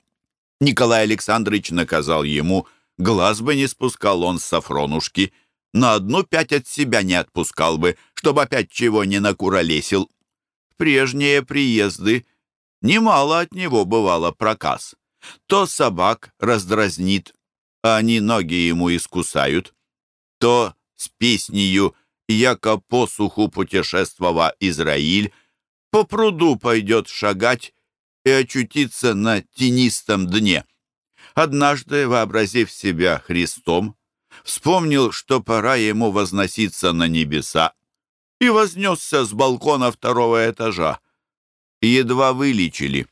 Николай Александрович наказал ему, глаз бы не спускал он с Сафронушки, на одну пять от себя не отпускал бы, чтобы опять чего не накуролесил. В прежние приезды немало от него бывало проказ. То собак раздразнит, а они ноги ему искусают, то с песнею «Яко посуху путешествова Израиль» по пруду пойдет шагать и очутиться на тенистом дне. Однажды, вообразив себя Христом, вспомнил, что пора ему возноситься на небеса, и вознесся с балкона второго этажа. Едва вылечили.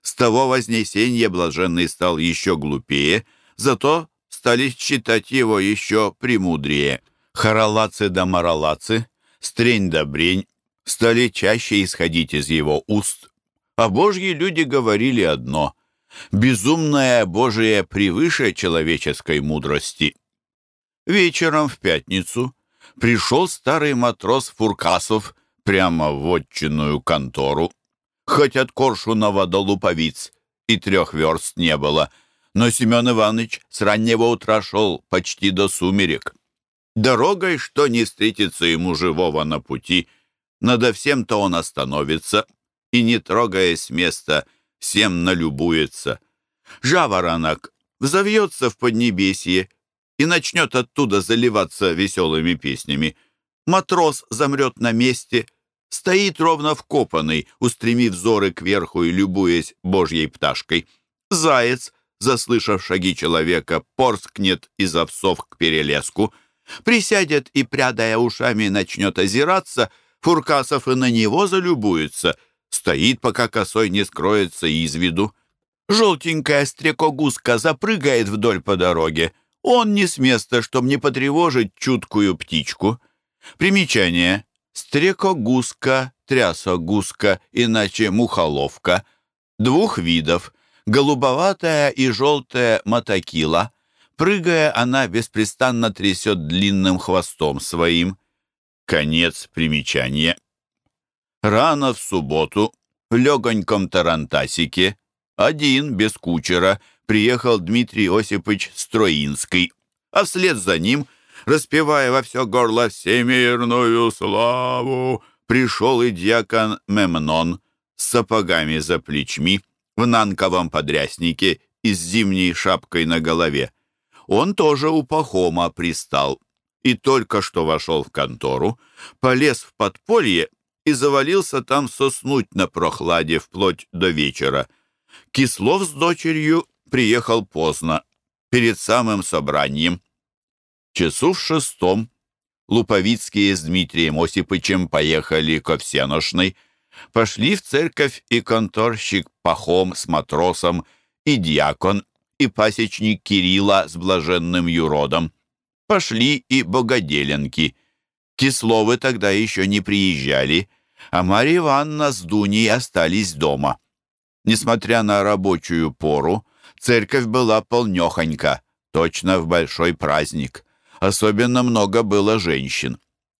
С того вознесения блаженный стал еще глупее, зато стали считать его еще премудрее. Харалацы да маралацы, стрень да брень стали чаще исходить из его уст, а божьи люди говорили одно — безумное Божие превыше человеческой мудрости. Вечером в пятницу пришел старый матрос Фуркасов прямо в отчинную контору. Хоть от Коршунова до Луповиц и трех верст не было — но Семен Иванович с раннего утра шел почти до сумерек. Дорогой, что не встретится ему живого на пути, надо всем-то он остановится и, не трогаясь с места, всем налюбуется. Жаворонок взовьется в Поднебесье и начнет оттуда заливаться веселыми песнями. Матрос замрет на месте, стоит ровно вкопанный, устремив взоры кверху и любуясь божьей пташкой. Заяц — заслышав шаги человека, порскнет из овсов к перелеску, присядет и, прядая ушами, начнет озираться, Фуркасов и на него залюбуется, стоит, пока косой не скроется из виду. Желтенькая стрекогузка запрыгает вдоль по дороге. Он не с места, чтоб не потревожить чуткую птичку. Примечание. Стрекогузка, трясогузка, иначе мухоловка. Двух видов — голубоватая и желтая мотокила, Прыгая, она беспрестанно трясет длинным хвостом своим. Конец примечания. Рано в субботу в легоньком тарантасике, один, без кучера, приехал Дмитрий Осипович Строинский, а вслед за ним, распевая во все горло «Всемирную славу», пришел и дьякон Мемнон с сапогами за плечми, в нанковом подряснике и с зимней шапкой на голове. Он тоже у Пахома пристал и только что вошел в контору, полез в подполье и завалился там соснуть на прохладе вплоть до вечера. Кислов с дочерью приехал поздно, перед самым собранием. Часу в шестом Луповицкие с Дмитрием Осипычем поехали ко Всеношной, пошли в церковь и конторщик Пахом с матросом, и дьякон, и пасечник Кирилла с блаженным юродом. Пошли и богоделенки. Кисловы тогда еще не приезжали, а Марья Ивановна с Дуней остались дома. Несмотря на рабочую пору, церковь была полнехонька, точно в большой праздник. Особенно много было женщин.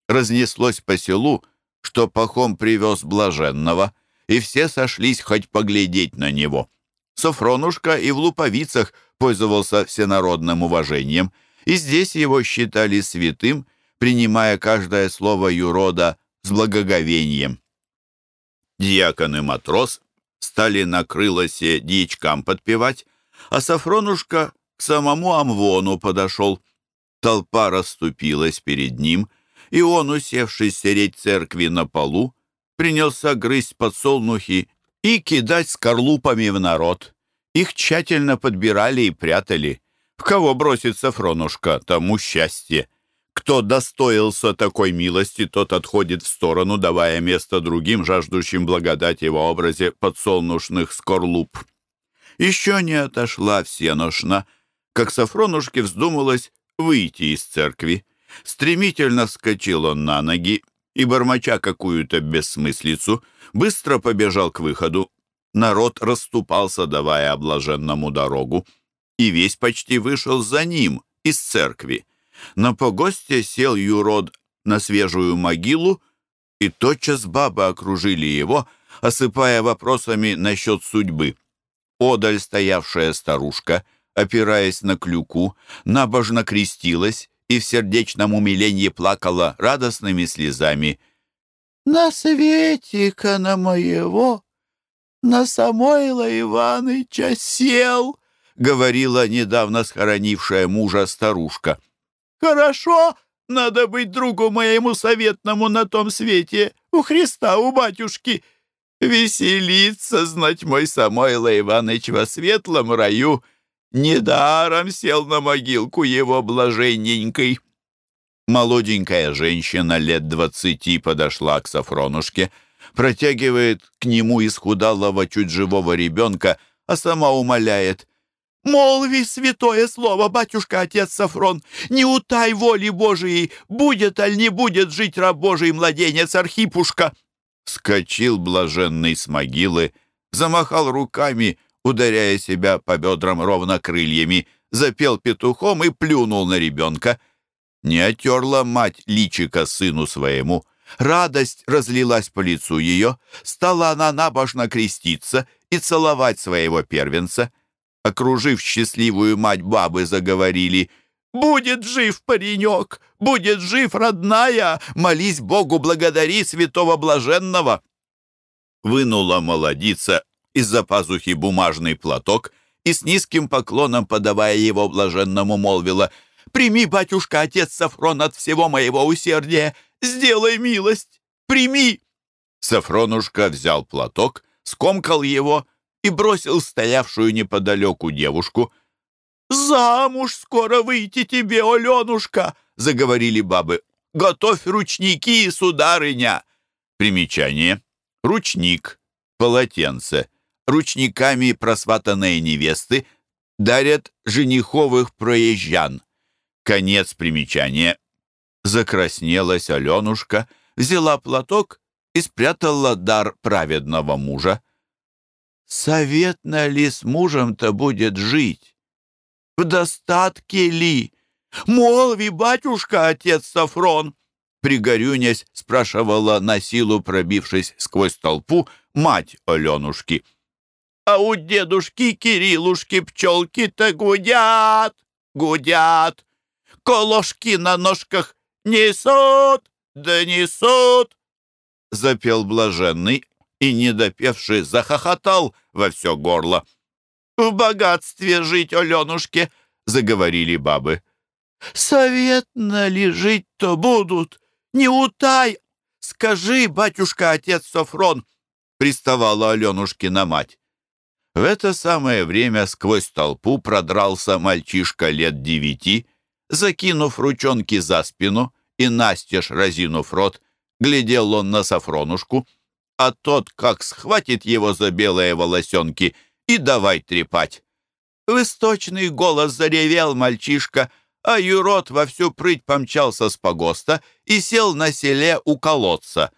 Разнеслось по селу, что Пахом привез блаженного, и все сошлись хоть поглядеть на него. Софронушка и в Луповицах пользовался всенародным уважением, и здесь его считали святым, принимая каждое слово юрода с благоговением. Дьякон и матрос стали на крылосе дьячкам подпевать, а Сафронушка к самому Амвону подошел. Толпа расступилась перед ним, и он, усевшись сереть церкви на полу, принялся грызть подсолнухи и кидать скорлупами в народ. Их тщательно подбирали и прятали. В кого бросится Фронушка, тому счастье. Кто достоился такой милости, тот отходит в сторону, давая место другим, жаждущим благодать его образе подсолнушных скорлуп. Еще не отошла всеношна, как Сафронушке вздумалось выйти из церкви. Стремительно вскочил он на ноги и, бормоча какую-то бессмыслицу, быстро побежал к выходу. Народ расступался, давая облаженному дорогу, и весь почти вышел за ним из церкви. На погосте сел юрод на свежую могилу, и тотчас бабы окружили его, осыпая вопросами насчет судьбы. Одаль, стоявшая старушка, опираясь на клюку, набожно крестилась и в сердечном умилении плакала радостными слезами. «На свете-ка на моего, на Самойла Иваныча сел!» — говорила недавно схоронившая мужа старушка. Хорошо, надо быть другу моему советному на том свете, у Христа, у батюшки. Веселиться, знать мой Самойло Иванович во светлом раю, недаром сел на могилку его блаженненькой. Молоденькая женщина лет двадцати подошла к Сафронушке, протягивает к нему исхудалого чуть живого ребенка, а сама умоляет — Молви святое слово, батюшка-отец Сафрон, не утай воли Божией, будет аль не будет жить раб Божий младенец Архипушка!» Скочил блаженный с могилы, замахал руками, ударяя себя по бедрам ровно крыльями, запел петухом и плюнул на ребенка. Не отерла мать личика сыну своему. Радость разлилась по лицу ее, стала она набожно креститься и целовать своего первенца — окружив счастливую мать бабы, заговорили «Будет жив паренек! Будет жив, родная! Молись Богу, благодари святого блаженного!» Вынула молодица из-за пазухи бумажный платок и с низким поклоном, подавая его блаженному, молвила «Прими, батюшка, отец Сафрон, от всего моего усердия! Сделай милость! Прими!» Сафронушка взял платок, скомкал его и бросил стоявшую неподалеку девушку. «Замуж скоро выйти тебе, Аленушка!» — заговорили бабы. «Готовь ручники, сударыня!» Примечание. Ручник, полотенце. Ручниками просватанные невесты дарят жениховых проезжан. Конец примечания. Закраснелась Аленушка, взяла платок и спрятала дар праведного мужа. Советно ли с мужем-то будет жить? в достатке ли? Молви, батюшка, отец Сафрон!» Пригорюнясь, спрашивала на силу, пробившись сквозь толпу, мать Аленушки. «А у дедушки Кириллушки пчелки-то гудят, гудят, колошки на ножках несут, да несут!» Запел блаженный и, не допевший, захохотал во все горло. «В богатстве жить, Аленушке!» — заговорили бабы. «Советно ли жить-то будут? Не утай! Скажи, батюшка-отец Софрон!» — приставала Аленушкина мать. В это самое время сквозь толпу продрался мальчишка лет девяти, закинув ручонки за спину и настежь разинув рот, глядел он на Сафронушку, а тот как схватит его за белые волосенки и давай трепать. В источный голос заревел мальчишка, а Юрод во всю прыть помчался с погоста и сел на селе у колодца.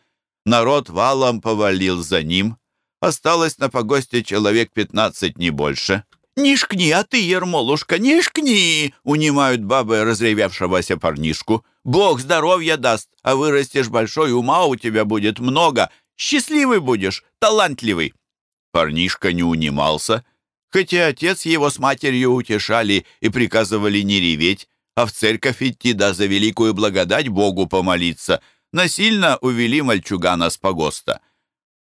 Народ валом повалил за ним. Осталось на погосте человек пятнадцать, не больше. «Не шкни, а ты, Ермолушка, не шкни!» — унимают бабы разревевшегося парнишку. «Бог здоровья даст, а вырастешь большой, ума у тебя будет много. Счастливый будешь, талантливый!» Парнишка не унимался, хотя отец его с матерью утешали и приказывали не реветь, а в церковь идти да за великую благодать Богу помолиться. Насильно увели мальчугана с погоста.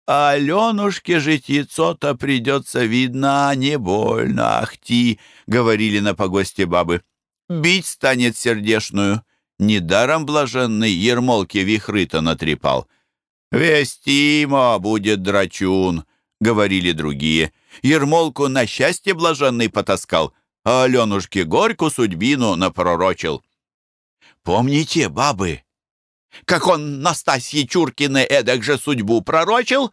А Аленушке житьецо-то придется, видно, не больно, ахти, — говорили на погосте бабы. Бить станет сердешную. Недаром блаженный Ермолке вихры-то натрепал. «Вестимо будет драчун», — говорили другие. Ермолку на счастье блаженный потаскал, а Аленушке горьку судьбину напророчил. «Помните, бабы, как он Настасье Чуркиной эдак же судьбу пророчил?»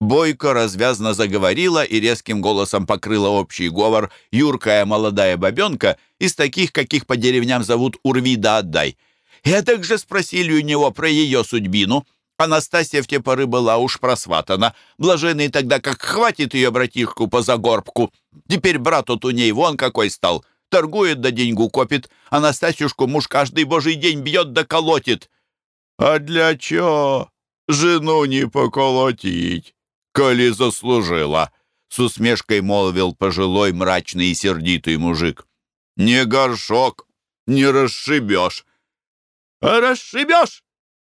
Бойко развязно заговорила и резким голосом покрыла общий говор юркая молодая бабенка из таких, каких по деревням зовут «Урви да отдай». Эдак же спросили у него про ее судьбину. Анастасия в те поры была уж просватана. Блаженный тогда как хватит ее братишку по загорбку. Теперь брат от у ней вон какой стал. Торгует да деньгу копит. Анастасюшку муж каждый божий день бьет да колотит. «А для чё жену не поколотить, коли заслужила?» С усмешкой молвил пожилой мрачный и сердитый мужик. «Не горшок, не расшибешь». «А расшибешь?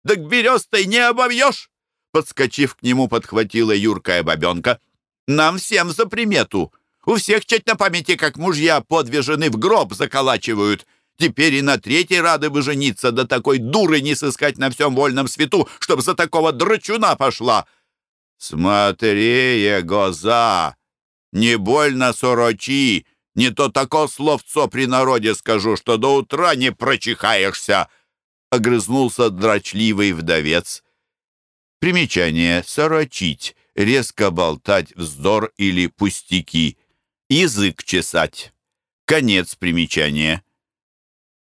Так берестой не обовьешь!» Подскочив к нему, подхватила юркая бабенка. «Нам всем за примету. У всех чуть на памяти, как мужья подвижены в гроб заколачивают. Теперь и на третьей рады бы жениться, да такой дуры не сыскать на всем вольном свету, чтоб за такого драчуна пошла. Смотри, гоза, не больно сорочи, не то тако словцо при народе скажу, что до утра не прочихаешься, — огрызнулся дрочливый вдовец. Примечание «сорочить» — резко болтать вздор или пустяки, язык чесать. Конец примечания.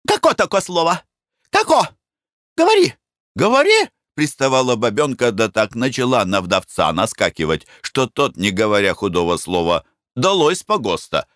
«Како такое слово? Како? Говори! Говори!» Приставала бабенка, да так начала на вдовца наскакивать, что тот, не говоря худого слова, долой с погоста.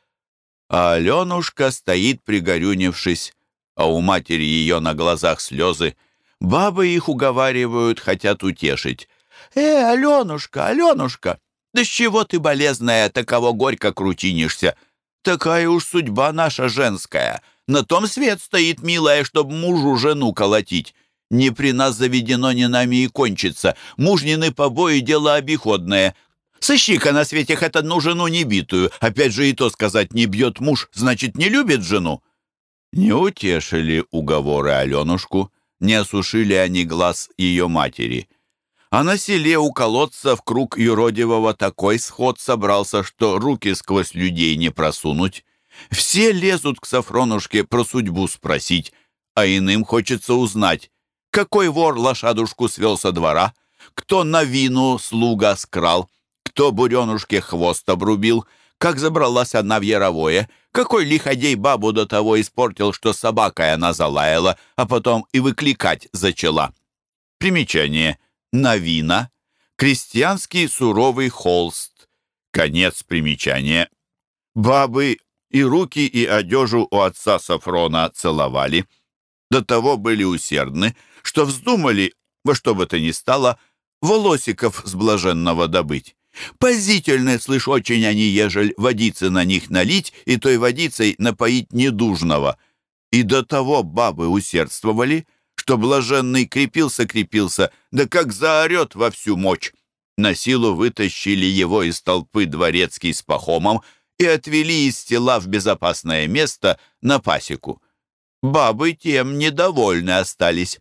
А Аленушка стоит, пригорюнившись, а у матери ее на глазах слезы. Бабы их уговаривают, хотят утешить. «Э, Аленушка, Аленушка, да с чего ты, болезная, таково горько крутинишься? Такая уж судьба наша женская. На том свет стоит, милая, чтоб мужу жену колотить. Не при нас заведено, не нами и кончится. Мужнины побои — дело обиходное. Сыщи-ка на свете хоть одну жену небитую. Опять же и то сказать, не бьет муж, значит, не любит жену. Не утешили уговоры Аленушку, не осушили они глаз ее матери. А на селе у колодца в круг юродивого такой сход собрался, что руки сквозь людей не просунуть. Все лезут к Сафронушке про судьбу спросить, а иным хочется узнать, какой вор лошадушку свел со двора, кто на вину слуга скрал, кто буренушке хвост обрубил, как забралась она в яровое, какой лиходей бабу до того испортил, что собакой она залаяла, а потом и выкликать зачала. Примечание. Новина. Крестьянский суровый холст. Конец примечания. Бабы и руки, и одежу у отца Сафрона целовали. До того были усердны, что вздумали, во что бы то ни стало, волосиков с блаженного добыть. Позительно, слышь, очень они, ежель водицы на них налить и той водицей напоить недужного. И до того бабы усердствовали, что блаженный крепился-крепился, да как заорет во всю мочь. На силу вытащили его из толпы дворецкий с пахомом и отвели из тела в безопасное место на пасеку. Бабы тем недовольны остались.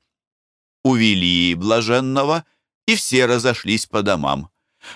Увели блаженного, и все разошлись по домам.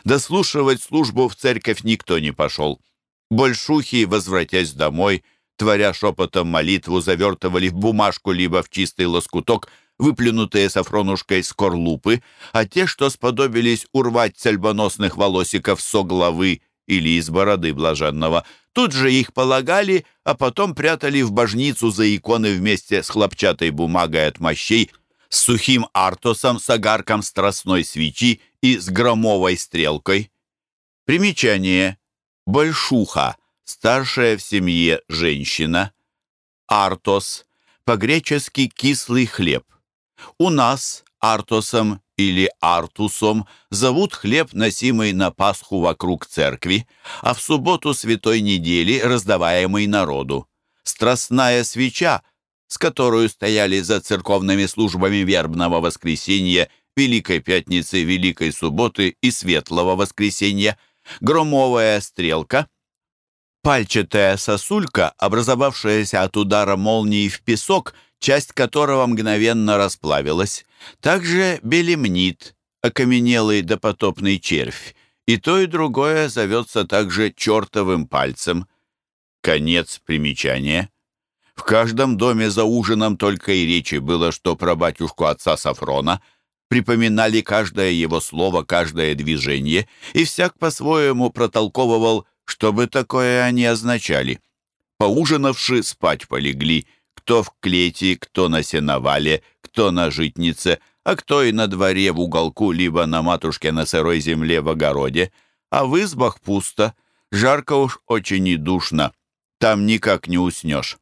Дослушивать службу в церковь никто не пошел. Большухи, возвратясь домой, творя шепотом молитву, завертывали в бумажку либо в чистый лоскуток выплюнутые сафронушкой скорлупы, а те, что сподобились урвать цельбоносных волосиков со головы или из бороды блаженного, тут же их полагали, а потом прятали в божницу за иконы вместе с хлопчатой бумагой от мощей, с сухим артосом, с огарком страстной свечи и с громовой стрелкой. Примечание. Большуха. Старшая в семье женщина. Артос. По-гречески кислый хлеб. У нас артосом или артусом зовут хлеб, носимый на Пасху вокруг церкви, а в субботу святой недели раздаваемый народу. Страстная свеча, с которой стояли за церковными службами вербного воскресенья, Великой Пятницы, Великой Субботы и Светлого Воскресенья, громовая стрелка, пальчатая сосулька, образовавшаяся от удара молнии в песок – часть которого мгновенно расплавилась. Также белемнит, окаменелый допотопный червь, и то и другое зовется также чертовым пальцем. Конец примечания. В каждом доме за ужином только и речи было, что про батюшку отца Сафрона припоминали каждое его слово, каждое движение, и всяк по-своему протолковывал, что бы такое они означали. Поужинавши, спать полегли — кто в клете, кто на сеновале, кто на житнице, а кто и на дворе в уголку, либо на матушке на сырой земле в огороде. А в избах пусто, жарко уж очень и душно, там никак не уснешь.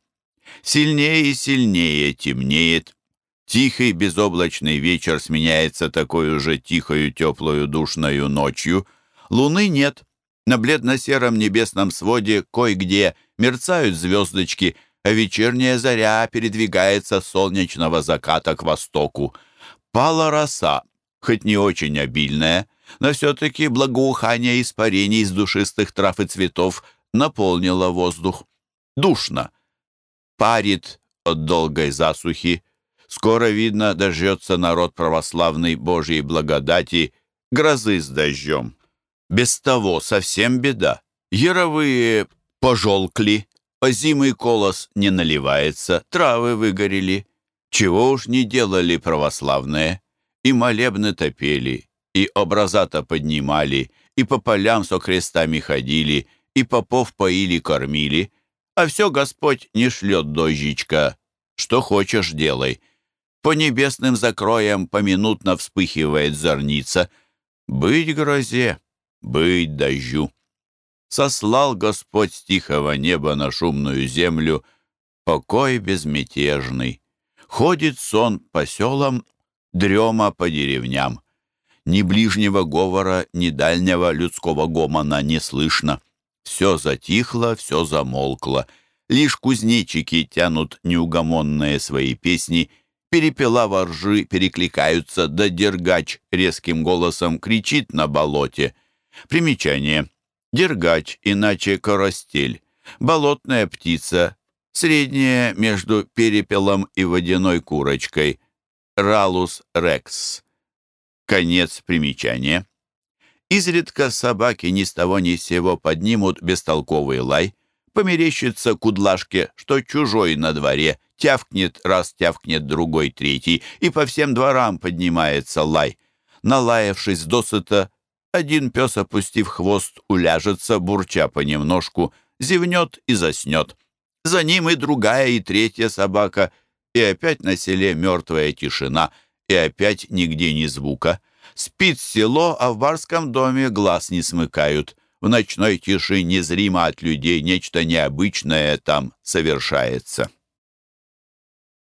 Сильнее и сильнее темнеет. Тихий безоблачный вечер сменяется такой уже тихою, теплую, душною ночью. Луны нет. На бледно-сером небесном своде кое-где мерцают звездочки, вечерняя заря передвигается с солнечного заката к востоку. Пала роса, хоть не очень обильная, но все-таки благоухание испарений из душистых трав и цветов наполнило воздух. Душно. Парит от долгой засухи. Скоро, видно, дождется народ православный Божьей благодати, грозы с дождем. Без того совсем беда. Яровые пожелкли, Озимый колос не наливается, травы выгорели. Чего уж не делали православные. И молебны топели, и образа-то поднимали, и по полям со крестами ходили, и попов поили, кормили. А все Господь не шлет дождичка. Что хочешь, делай. По небесным закроям поминутно вспыхивает зорница. Быть грозе, быть дождю сослал Господь тихого неба на шумную землю покой безмятежный. Ходит сон по селам, дрема по деревням. Ни ближнего говора, ни дальнего людского гомона не слышно. Все затихло, все замолкло. Лишь кузнечики тянут неугомонные свои песни, перепела воржи перекликаются, да дергач резким голосом кричит на болоте. Примечание. Дергач, иначе коростель, болотная птица, средняя между перепелом и водяной курочкой, ралус рекс. Конец примечания. Изредка собаки ни с того ни с сего поднимут бестолковый лай, померещится кудлашке, что чужой на дворе, тявкнет раз, тявкнет другой, третий, и по всем дворам поднимается лай. Налаявшись досыта, один пес, опустив хвост, уляжется, бурча понемножку, зевнет и заснет. За ним и другая, и третья собака, и опять на селе мертвая тишина, и опять нигде ни звука. Спит село, а в барском доме глаз не смыкают. в ночной тиши незримо от людей нечто необычное там совершается.